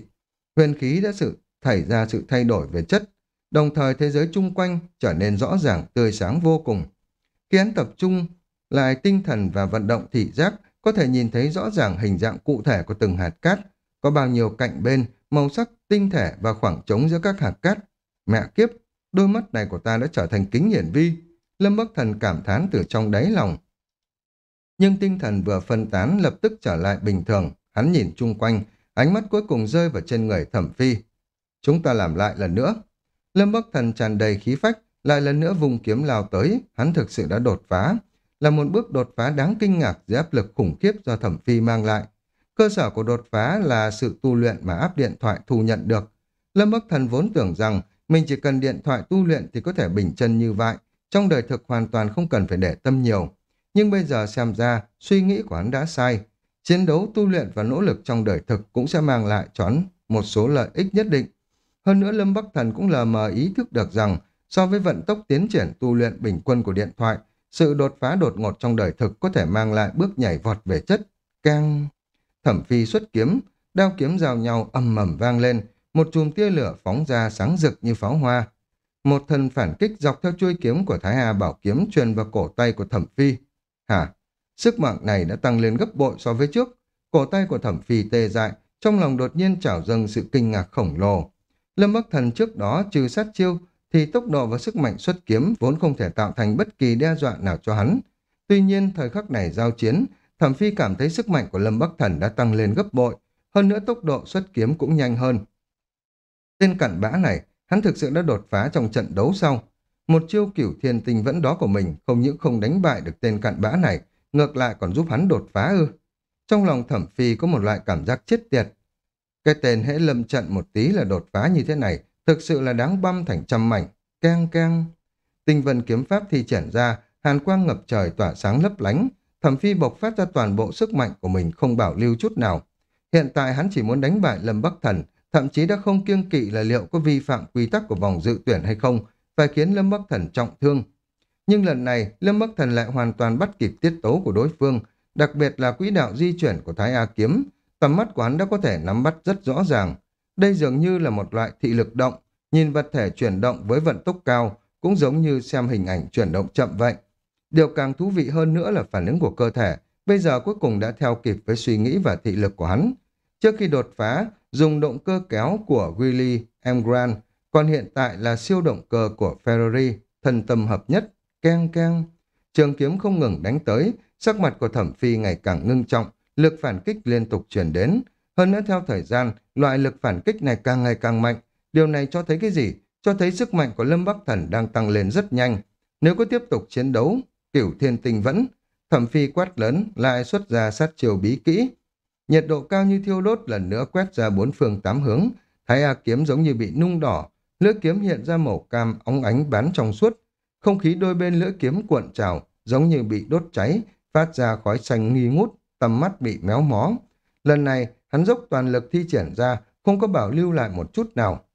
[SPEAKER 1] Huyền khí đã sự thảy ra sự thay đổi về chất, đồng thời thế giới chung quanh trở nên rõ ràng tươi sáng vô cùng. Khi hắn tập trung lại tinh thần và vận động thị giác, có thể nhìn thấy rõ ràng hình dạng cụ thể của từng hạt cát, có bao nhiêu cạnh bên, màu sắc, tinh thể và khoảng trống giữa các hạt cát. Mẹ kiếp, đôi mắt này của ta đã trở thành kính hiển vi. Lâm Bắc Thần cảm thán từ trong đáy lòng. Nhưng tinh thần vừa phân tán lập tức trở lại bình thường. Hắn nhìn chung quanh, ánh mắt cuối cùng rơi vào trên người thẩm phi. Chúng ta làm lại lần nữa. Lâm Bắc Thần tràn đầy khí phách, lại lần nữa vùng kiếm lao tới, hắn thực sự đã đột phá. Là một bước đột phá đáng kinh ngạc dưới áp lực khủng khiếp do thẩm phi mang lại. Cơ sở của đột phá là sự tu luyện mà áp điện thoại thu nhận được. Lâm Bắc Thần vốn tưởng rằng mình chỉ cần điện thoại tu luyện thì có thể bình chân như vậy, trong đời thực hoàn toàn không cần phải để tâm nhiều. Nhưng bây giờ xem ra, suy nghĩ của hắn đã sai. Chiến đấu tu luyện và nỗ lực trong đời thực cũng sẽ mang lại cho hắn một số lợi ích nhất định. Hơn nữa Lâm Bắc Thần cũng lờ mờ ý thức được rằng so với vận tốc tiến triển tu luyện bình quân của điện thoại, sự đột phá đột ngột trong đời thực có thể mang lại bước nhảy vọt về chất, càng... Thẩm phi xuất kiếm, đao kiếm giao nhau âm mầm vang lên, một chùm tia lửa phóng ra sáng rực như pháo hoa. Một thần phản kích dọc theo chuôi kiếm của Thái Hà bảo kiếm truyền vào cổ tay của thẩm phi. Hả? Sức mạnh này đã tăng lên gấp bội so với trước. Cổ tay của thẩm phi tê dại, trong lòng đột nhiên trào dâng sự kinh ngạc khổng lồ. Lâm Bắc Thần trước đó trừ sát chiêu, thì tốc độ và sức mạnh xuất kiếm vốn không thể tạo thành bất kỳ đe dọa nào cho hắn. Tuy nhiên, thời khắc này giao chiến, Thẩm Phi cảm thấy sức mạnh của Lâm Bắc Thần đã tăng lên gấp bội, hơn nữa tốc độ xuất kiếm cũng nhanh hơn. Tên cặn bã này, hắn thực sự đã đột phá trong trận đấu sau. Một chiêu cửu thiên tinh vẫn đó của mình không những không đánh bại được tên cặn bã này, ngược lại còn giúp hắn đột phá ư. Trong lòng thẩm phi có một loại cảm giác chết tiệt. Cái tên hễ lâm trận một tí là đột phá như thế này, thực sự là đáng băm thành trăm mảnh. Keng keng. Tinh vân kiếm pháp thi triển ra, hàn quang ngập trời tỏa sáng lấp lánh. Thẩm phi bộc phát ra toàn bộ sức mạnh của mình không bảo lưu chút nào. Hiện tại hắn chỉ muốn đánh bại Lâm Bắc Thần, thậm chí đã không kiêng kỵ là liệu có vi phạm quy tắc của vòng dự tuyển hay không, phải khiến Lâm Bắc Thần trọng thương. Nhưng lần này, Lâm Bắc Thần lại hoàn toàn bắt kịp tiết tấu của đối phương, đặc biệt là quỹ đạo di chuyển của Thái A Kiếm. Tầm mắt của hắn đã có thể nắm bắt rất rõ ràng. Đây dường như là một loại thị lực động, nhìn vật thể chuyển động với vận tốc cao, cũng giống như xem hình ảnh chuyển động chậm vậy. Điều càng thú vị hơn nữa là phản ứng của cơ thể, bây giờ cuối cùng đã theo kịp với suy nghĩ và thị lực của hắn. Trước khi đột phá, dùng động cơ kéo của Willy M. Grant, còn hiện tại là siêu động cơ của Ferrari, thần tâm hợp nhất, keng keng. Trường kiếm không ngừng đánh tới, sắc mặt của thẩm phi ngày càng ngưng trọng, lực phản kích liên tục truyền đến. Hơn nữa theo thời gian, loại lực phản kích này càng ngày càng mạnh. Điều này cho thấy cái gì? Cho thấy sức mạnh của Lâm Bắc Thần đang tăng lên rất nhanh. Nếu có tiếp tục chiến đấu, cửu thiên tinh vẫn, thẩm phi quát lớn lại xuất ra sát chiều bí kỹ. Nhiệt độ cao như thiêu đốt lần nữa quét ra bốn phương tám hướng, thái A kiếm giống như bị nung đỏ, lưỡi kiếm hiện ra màu cam óng ánh bán trong suốt. Không khí đôi bên lưỡi kiếm cuộn trào, giống như bị đốt cháy, phát ra khói xanh nghi ngút, tầm mắt bị méo mó. Lần này, hắn dốc toàn lực thi triển ra, không có bảo lưu lại một chút nào.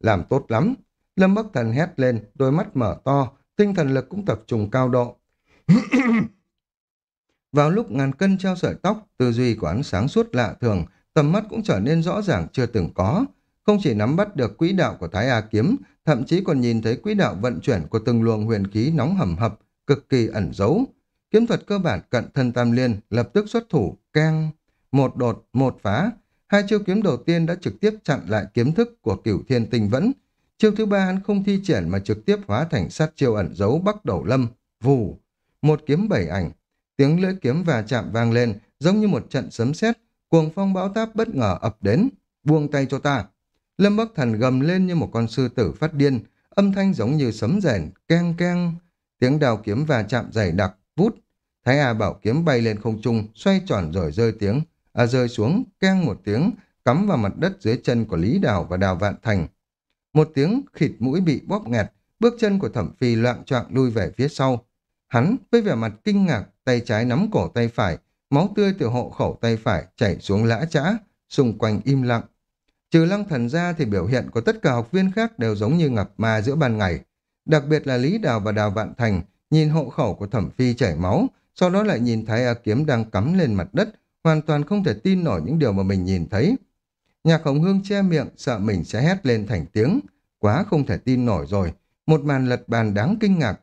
[SPEAKER 1] Làm tốt lắm. Lâm Bắc Thần hét lên, đôi mắt mở to, tinh thần lực cũng tập trung cao độ. Vào lúc ngàn cân treo sợi tóc, tư duy của hắn sáng suốt lạ thường, tầm mắt cũng trở nên rõ ràng chưa từng có. Không chỉ nắm bắt được quỹ đạo của Thái A Kiếm, thậm chí còn nhìn thấy quỹ đạo vận chuyển của từng luồng huyền khí nóng hầm hập, cực kỳ ẩn giấu. Kiếm thuật cơ bản cận thân tam liên, lập tức xuất thủ, keng, một đột, một phá. Hai chiêu kiếm đầu tiên đã trực tiếp chặn lại kiếm thức của cửu thiên tinh vẫn. Chiêu thứ ba hắn không thi triển mà trực tiếp hóa thành sát chiêu ẩn giấu bắc đầu lâm, vù. Một kiếm bảy ảnh, tiếng lưỡi kiếm và chạm vang lên, giống như một trận sấm sét, cuồng phong bão táp bất ngờ ập đến. Buông tay cho ta. Lâm Bắc Thần gầm lên như một con sư tử phát điên, âm thanh giống như sấm rền, keng keng. Tiếng đào kiếm và chạm dày đặc, vút. Thái A bảo kiếm bay lên không trung, xoay tròn rồi rơi tiếng, à rơi xuống, keng một tiếng, cắm vào mặt đất dưới chân của Lý Đào và Đào Vạn Thành. Một tiếng khịt mũi bị bóp nghẹt, bước chân của thẩm phi loạn choạng lui về phía sau. Hắn với vẻ mặt kinh ngạc, tay trái nắm cổ tay phải, máu tươi từ hộ khẩu tay phải chảy xuống lã chã, xung quanh im lặng. Trừ lăng thần ra thì biểu hiện của tất cả học viên khác đều giống như ngập ma giữa ban ngày. Đặc biệt là Lý Đào và Đào Vạn Thành, nhìn hộ khẩu của thẩm phi chảy máu, sau đó lại nhìn thấy A Kiếm đang cắm lên mặt đất, hoàn toàn không thể tin nổi những điều mà mình nhìn thấy. Nhạc Hồng Hương che miệng, sợ mình sẽ hét lên thành tiếng. Quá không thể tin nổi rồi, một màn lật bàn đáng kinh ngạc.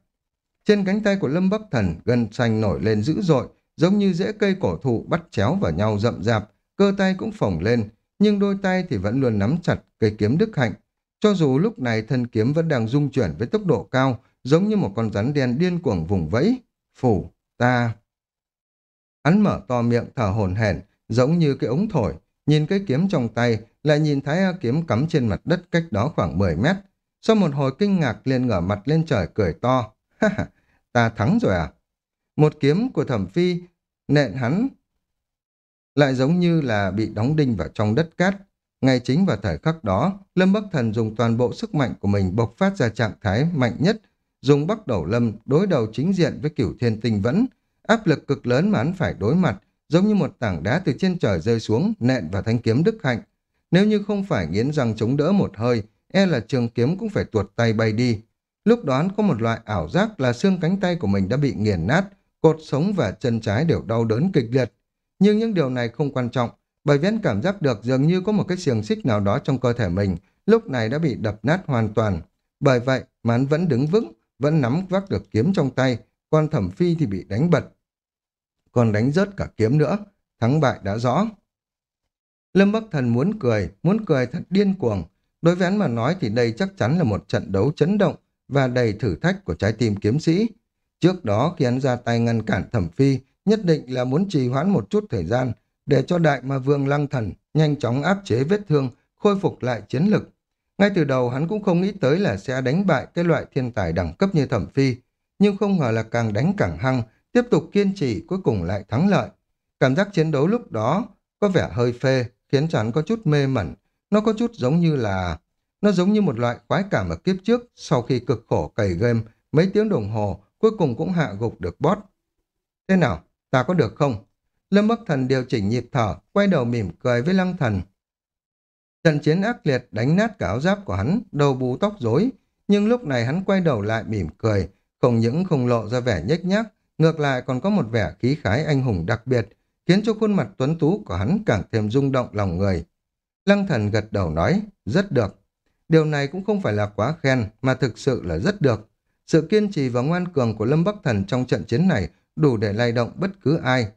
[SPEAKER 1] Trên cánh tay của Lâm Bắc Thần, gân xanh nổi lên dữ dội, giống như rễ cây cổ thụ bắt chéo vào nhau rậm rạp, cơ tay cũng phồng lên, nhưng đôi tay thì vẫn luôn nắm chặt cây kiếm đức hạnh. Cho dù lúc này thân kiếm vẫn đang rung chuyển với tốc độ cao, giống như một con rắn đen điên cuồng vùng vẫy. Phủ, ta... Hắn mở to miệng thở hồn hển, giống như cái ống thổi, nhìn cái kiếm trong tay, lại nhìn Thái A kiếm cắm trên mặt đất cách đó khoảng 10 mét. Sau một hồi kinh ngạc liền ngửa mặt lên trời cười to. Ha ha, ta thắng rồi à? Một kiếm của thẩm phi nện hắn lại giống như là bị đóng đinh vào trong đất cát. Ngay chính vào thời khắc đó, Lâm Bắc Thần dùng toàn bộ sức mạnh của mình bộc phát ra trạng thái mạnh nhất, dùng bắc đầu lâm đối đầu chính diện với cửu thiên tinh vẫn, áp lực cực lớn mà hắn phải đối mặt, giống như một tảng đá từ trên trời rơi xuống, nện vào thanh kiếm đức hạnh. Nếu như không phải nghiến răng chống đỡ một hơi, e là trường kiếm cũng phải tuột tay bay đi. Lúc đó có một loại ảo giác là xương cánh tay của mình đã bị nghiền nát, cột sống và chân trái đều đau đớn kịch liệt. Nhưng những điều này không quan trọng, bởi vì anh cảm giác được dường như có một cái xiềng xích nào đó trong cơ thể mình, lúc này đã bị đập nát hoàn toàn. Bởi vậy mà hắn vẫn đứng vững, vẫn nắm vác được kiếm trong tay, còn thẩm phi thì bị đánh bật. Còn đánh rớt cả kiếm nữa, thắng bại đã rõ. Lâm Bắc Thần muốn cười, muốn cười thật điên cuồng. Đối với hắn mà nói thì đây chắc chắn là một trận đấu chấn động và đầy thử thách của trái tim kiếm sĩ. Trước đó khi hắn ra tay ngăn cản thẩm phi, nhất định là muốn trì hoãn một chút thời gian để cho đại ma vương lăng thần nhanh chóng áp chế vết thương, khôi phục lại chiến lực. Ngay từ đầu hắn cũng không nghĩ tới là sẽ đánh bại cái loại thiên tài đẳng cấp như thẩm phi, nhưng không ngờ là càng đánh càng hăng, tiếp tục kiên trì cuối cùng lại thắng lợi. Cảm giác chiến đấu lúc đó có vẻ hơi phê, khiến cho hắn có chút mê mẩn, nó có chút giống như là... Nó giống như một loại khoái cảm ở kiếp trước sau khi cực khổ cày game mấy tiếng đồng hồ, cuối cùng cũng hạ gục được boss. Thế nào, ta có được không? Lâm Bắc Thần điều chỉnh nhịp thở, quay đầu mỉm cười với Lăng Thần. Trận chiến ác liệt đánh nát cả áo giáp của hắn, đầu bù tóc rối, nhưng lúc này hắn quay đầu lại mỉm cười, không những không lộ ra vẻ nhếch nhác, ngược lại còn có một vẻ khí khái anh hùng đặc biệt, khiến cho khuôn mặt tuấn tú của hắn càng thêm rung động lòng người. Lăng thần gật đầu nói, rất được. Điều này cũng không phải là quá khen, mà thực sự là rất được. Sự kiên trì và ngoan cường của Lâm Bắc Thần trong trận chiến này đủ để lay động bất cứ ai.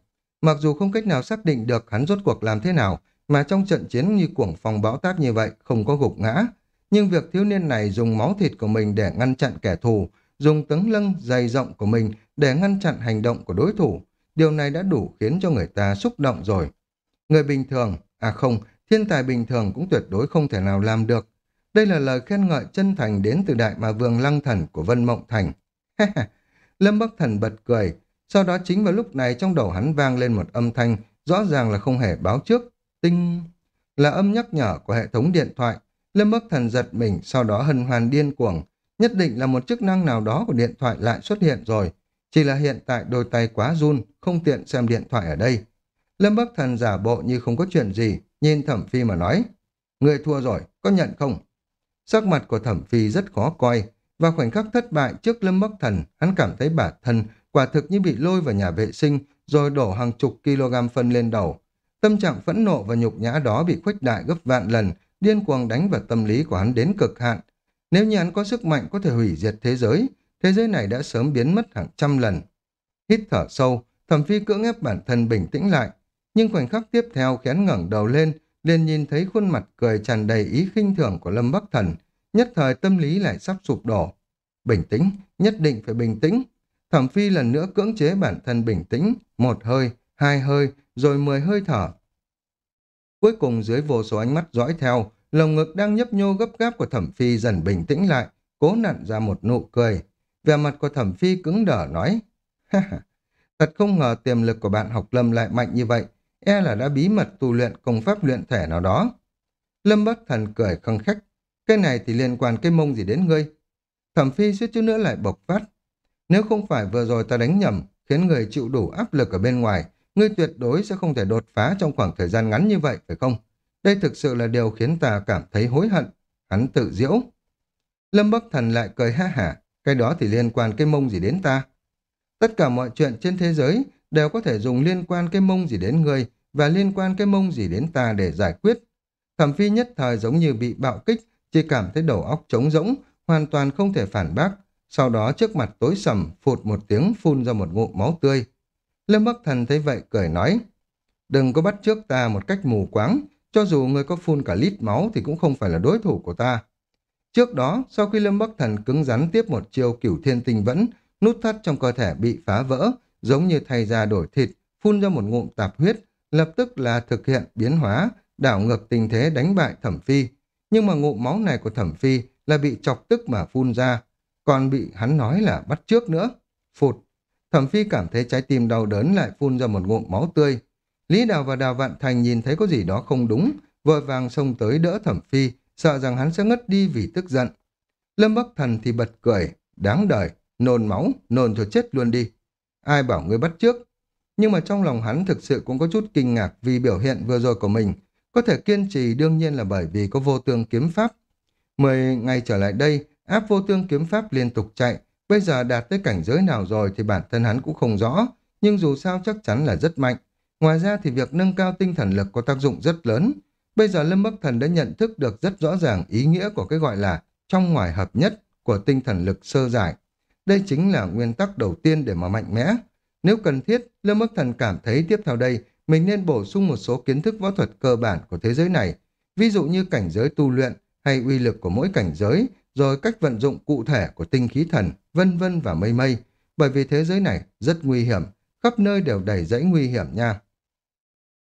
[SPEAKER 1] Mặc dù không cách nào xác định được hắn rốt cuộc làm thế nào, mà trong trận chiến như cuồng phong bão táp như vậy không có gục ngã. Nhưng việc thiếu niên này dùng máu thịt của mình để ngăn chặn kẻ thù, dùng tấm lưng dày rộng của mình để ngăn chặn hành động của đối thủ, điều này đã đủ khiến cho người ta xúc động rồi. Người bình thường, à không, thiên tài bình thường cũng tuyệt đối không thể nào làm được. Đây là lời khen ngợi chân thành đến từ đại mà vương lăng thần của Vân Mộng Thành. Lâm Bắc Thần bật cười, sau đó chính vào lúc này trong đầu hắn vang lên một âm thanh rõ ràng là không hề báo trước. Tinh là âm nhắc nhở của hệ thống điện thoại. Lâm Bắc Thần giật mình, sau đó hân hoàn điên cuồng. Nhất định là một chức năng nào đó của điện thoại lại xuất hiện rồi. Chỉ là hiện tại đôi tay quá run, không tiện xem điện thoại ở đây. Lâm Bắc Thần giả bộ như không có chuyện gì, nhìn Thẩm Phi mà nói. Người thua rồi, có nhận không? Sắc mặt của Thẩm Phi rất khó coi, và khoảnh khắc thất bại trước Lâm Bắc Thần, hắn cảm thấy bản thân quả thực như bị lôi vào nhà vệ sinh, rồi đổ hàng chục kg phân lên đầu. Tâm trạng phẫn nộ và nhục nhã đó bị khuếch đại gấp vạn lần, điên cuồng đánh vào tâm lý của hắn đến cực hạn. Nếu như hắn có sức mạnh có thể hủy diệt thế giới, thế giới này đã sớm biến mất hàng trăm lần. Hít thở sâu, thẩm phi cưỡng ép bản thân bình tĩnh lại. Nhưng khoảnh khắc tiếp theo khiến ngẩng đầu lên, liền nhìn thấy khuôn mặt cười tràn đầy ý khinh thường của Lâm Bắc Thần. Nhất thời tâm lý lại sắp sụp đổ. Bình tĩnh, nhất định phải bình tĩnh. Thẩm phi lần nữa cưỡng chế bản thân bình tĩnh, một hơi, hai hơi, rồi mười hơi thở. Cuối cùng dưới vô số ánh mắt dõi theo, lồng ngực đang nhấp nhô gấp gáp của thẩm phi dần bình tĩnh lại, cố nặn ra một nụ cười. Về mặt của thẩm phi cứng đờ nói, ha ha, thật không ngờ tiềm lực của bạn học lâm lại mạnh như vậy, e là đã bí mật tu luyện công pháp luyện thể nào đó. Lâm Bắc Thần cười khăng khách, cái này thì liên quan cái mông gì đến ngươi. Thẩm phi suýt chút nữa lại bộc phát. Nếu không phải vừa rồi ta đánh nhầm, khiến người chịu đủ áp lực ở bên ngoài, ngươi tuyệt đối sẽ không thể đột phá trong khoảng thời gian ngắn như vậy, phải không? Đây thực sự là điều khiến ta cảm thấy hối hận. Hắn tự diễu. Lâm Bắc Thần lại cười ha hả, cái đó thì liên quan cái mông gì đến ta. Tất cả mọi chuyện trên thế giới đều có thể dùng liên quan cái mông gì đến ngươi và liên quan cái mông gì đến ta để giải quyết. Thẩm phi nhất thời giống như bị bạo kích, chỉ cảm thấy đầu óc trống rỗng, hoàn toàn không thể phản bác. Sau đó trước mặt tối sầm, phụt một tiếng phun ra một ngụm máu tươi. Lâm Bắc Thần thấy vậy cười nói, đừng có bắt trước ta một cách mù quáng, cho dù người có phun cả lít máu thì cũng không phải là đối thủ của ta. Trước đó, sau khi Lâm Bắc Thần cứng rắn tiếp một chiêu cửu thiên tinh vẫn, nút thắt trong cơ thể bị phá vỡ, giống như thay ra đổi thịt, phun ra một ngụm tạp huyết, lập tức là thực hiện biến hóa, đảo ngược tình thế đánh bại thẩm phi. Nhưng mà ngụm máu này của thẩm phi là bị chọc tức mà phun ra, còn bị hắn nói là bắt trước nữa. Phụt, thẩm phi cảm thấy trái tim đau đớn lại phun ra một ngụm máu tươi. Lý Đào và Đào Vạn Thành nhìn thấy có gì đó không đúng, vội vàng xông tới đỡ thẩm phi, sợ rằng hắn sẽ ngất đi vì tức giận. Lâm Bắc Thần thì bật cười, đáng đời, nôn máu, nôn cho chết luôn đi. Ai bảo ngươi bắt trước? Nhưng mà trong lòng hắn thực sự cũng có chút kinh ngạc vì biểu hiện vừa rồi của mình. Có thể kiên trì đương nhiên là bởi vì có vô tương kiếm pháp. Mười ngày trở lại đây, áp vô tương kiếm pháp liên tục chạy. Bây giờ đạt tới cảnh giới nào rồi thì bản thân hắn cũng không rõ. Nhưng dù sao chắc chắn là rất mạnh. Ngoài ra thì việc nâng cao tinh thần lực có tác dụng rất lớn. Bây giờ Lâm Bắc Thần đã nhận thức được rất rõ ràng ý nghĩa của cái gọi là trong ngoài hợp nhất của tinh thần lực sơ giải. Đây chính là nguyên tắc đầu tiên để mà mạnh mẽ. Nếu cần thiết, Lâm Bắc Thần cảm thấy tiếp theo đây mình nên bổ sung một số kiến thức võ thuật cơ bản của thế giới này, ví dụ như cảnh giới tu luyện hay uy lực của mỗi cảnh giới, rồi cách vận dụng cụ thể của tinh khí thần, vân vân và mây mây, bởi vì thế giới này rất nguy hiểm, khắp nơi đều đầy rẫy nguy hiểm nha.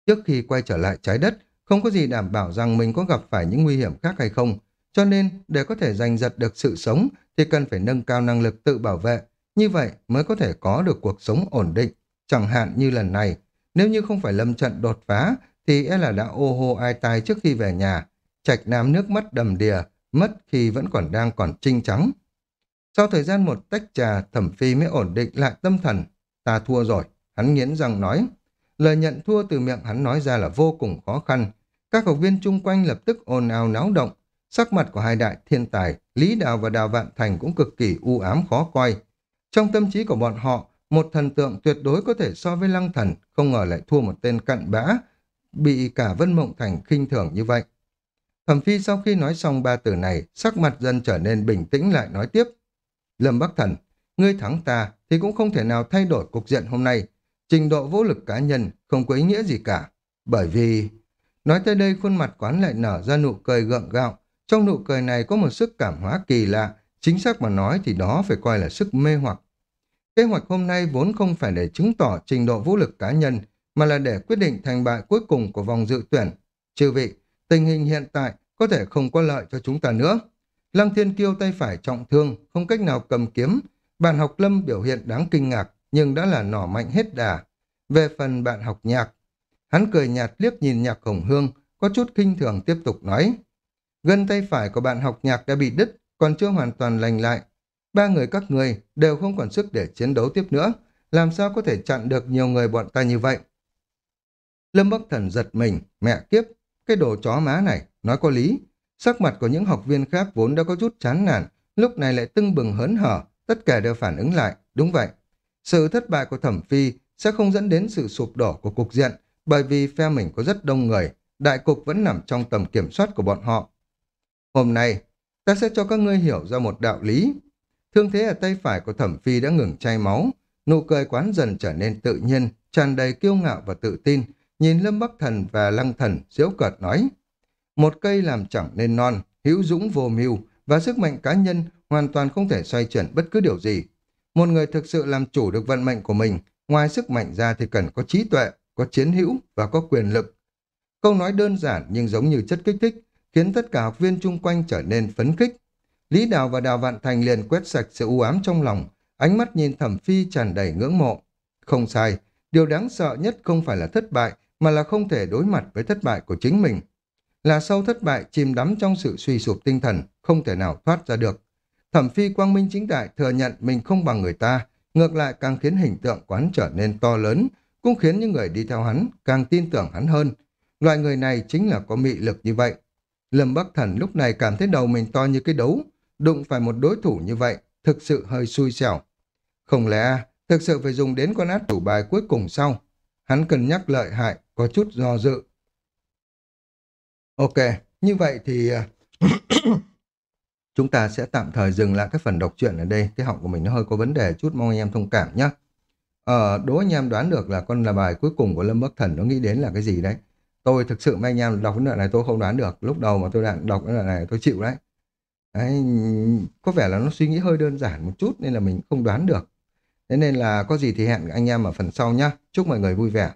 [SPEAKER 1] Trước khi quay trở lại trái đất, không có gì đảm bảo rằng mình có gặp phải những nguy hiểm khác hay không. Cho nên, để có thể giành giật được sự sống thì cần phải nâng cao năng lực tự bảo vệ. Như vậy mới có thể có được cuộc sống ổn định. Chẳng hạn như lần này, nếu như không phải lâm trận đột phá thì e là đã ô hô ai tai trước khi về nhà. Trạch Nam nước mắt đầm đìa, mất khi vẫn còn đang còn trinh trắng. Sau thời gian một tách trà, thẩm phi mới ổn định lại tâm thần. Ta thua rồi, hắn nghiến răng nói. Lời nhận thua từ miệng hắn nói ra là vô cùng khó khăn. Các học viên chung quanh lập tức ồn ào náo động. Sắc mặt của hai đại thiên tài, Lý Đào và Đào Vạn Thành cũng cực kỳ u ám khó coi. Trong tâm trí của bọn họ, một thần tượng tuyệt đối có thể so với lăng thần, không ngờ lại thua một tên cặn bã, bị cả Vân Mộng Thành khinh thường như vậy. Thẩm Phi sau khi nói xong ba từ này, sắc mặt dần trở nên bình tĩnh lại nói tiếp. Lâm Bắc Thần, ngươi thắng ta thì cũng không thể nào thay đổi cục diện hôm nay. Trình độ vũ lực cá nhân không có ý nghĩa gì cả. Bởi vì... Nói tới đây khuôn mặt quán lại nở ra nụ cười gượng gạo. Trong nụ cười này có một sức cảm hóa kỳ lạ. Chính xác mà nói thì đó phải coi là sức mê hoặc. Kế hoạch hôm nay vốn không phải để chứng tỏ trình độ vũ lực cá nhân, mà là để quyết định thành bại cuối cùng của vòng dự tuyển. Chư vị, tình hình hiện tại có thể không có lợi cho chúng ta nữa. Lăng Thiên Kiêu tay phải trọng thương, không cách nào cầm kiếm. Bạn học lâm biểu hiện đáng kinh ngạc, nhưng đã là nỏ mạnh hết đà. Về phần bạn học nhạc, hắn cười nhạt liếc nhìn nhạc hồng hương, có chút kinh thường tiếp tục nói. Gân tay phải của bạn học nhạc đã bị đứt, còn chưa hoàn toàn lành lại. Ba người các người đều không còn sức để chiến đấu tiếp nữa, làm sao có thể chặn được nhiều người bọn ta như vậy. Lâm Bắc Thần giật mình, mẹ kiếp, cái đồ chó má này, nói có lý. Sắc mặt của những học viên khác vốn đã có chút chán nản, lúc này lại tưng bừng hớn hở, tất cả đều phản ứng lại, đúng vậy. Sự thất bại của thẩm phi sẽ không dẫn đến sự sụp đổ của cục diện, bởi vì phe mình có rất đông người, đại cục vẫn nằm trong tầm kiểm soát của bọn họ. Hôm nay, ta sẽ cho các ngươi hiểu ra một đạo lý. Thương thế ở tay phải của thẩm phi đã ngừng chảy máu, nụ cười quán dần trở nên tự nhiên, tràn đầy kiêu ngạo và tự tin, nhìn Lâm Bắc Thần và Lăng Thần diễu cợt nói. Một cây làm chẳng nên non, hữu dũng vô mưu và sức mạnh cá nhân hoàn toàn không thể xoay chuyển bất cứ điều gì. Một người thực sự làm chủ được vận mệnh của mình, ngoài sức mạnh ra thì cần có trí tuệ, có chiến hữu và có quyền lực. Câu nói đơn giản nhưng giống như chất kích thích, khiến tất cả học viên chung quanh trở nên phấn khích. Lý Đào và Đào Vạn Thành liền quét sạch sự u ám trong lòng, ánh mắt nhìn thẩm phi tràn đầy ngưỡng mộ. Không sai, điều đáng sợ nhất không phải là thất bại, mà là không thể đối mặt với thất bại của chính mình. Là sau thất bại chìm đắm trong sự suy sụp tinh thần, không thể nào thoát ra được. Thẩm phi quang minh chính đại thừa nhận mình không bằng người ta, ngược lại càng khiến hình tượng quán trở nên to lớn, cũng khiến những người đi theo hắn càng tin tưởng hắn hơn. Loại người này chính là có mị lực như vậy. Lâm Bắc Thần lúc này cảm thấy đầu mình to như cái đấu, đụng phải một đối thủ như vậy, thực sự hơi xui xẻo. Không lẽ thực sự phải dùng đến con át chủ bài cuối cùng sau? Hắn cần nhắc lợi hại, có chút do dự. Ok, như vậy thì à, chúng ta sẽ tạm thời dừng lại cái phần đọc truyện ở đây. Cái họng của mình nó hơi có vấn đề chút, mong anh em thông cảm nhé. Ờ, đố anh em đoán được là con là bài cuối cùng của Lâm Bắc Thần nó nghĩ đến là cái gì đấy. Tôi thực sự mấy anh em đọc cái đoạn này tôi không đoán được. Lúc đầu mà tôi đang đọc cái đoạn này tôi chịu đấy. đấy. Có vẻ là nó suy nghĩ hơi đơn giản một chút nên là mình không đoán được. Thế nên là có gì thì hẹn anh em ở phần sau nhé. Chúc mọi người vui vẻ.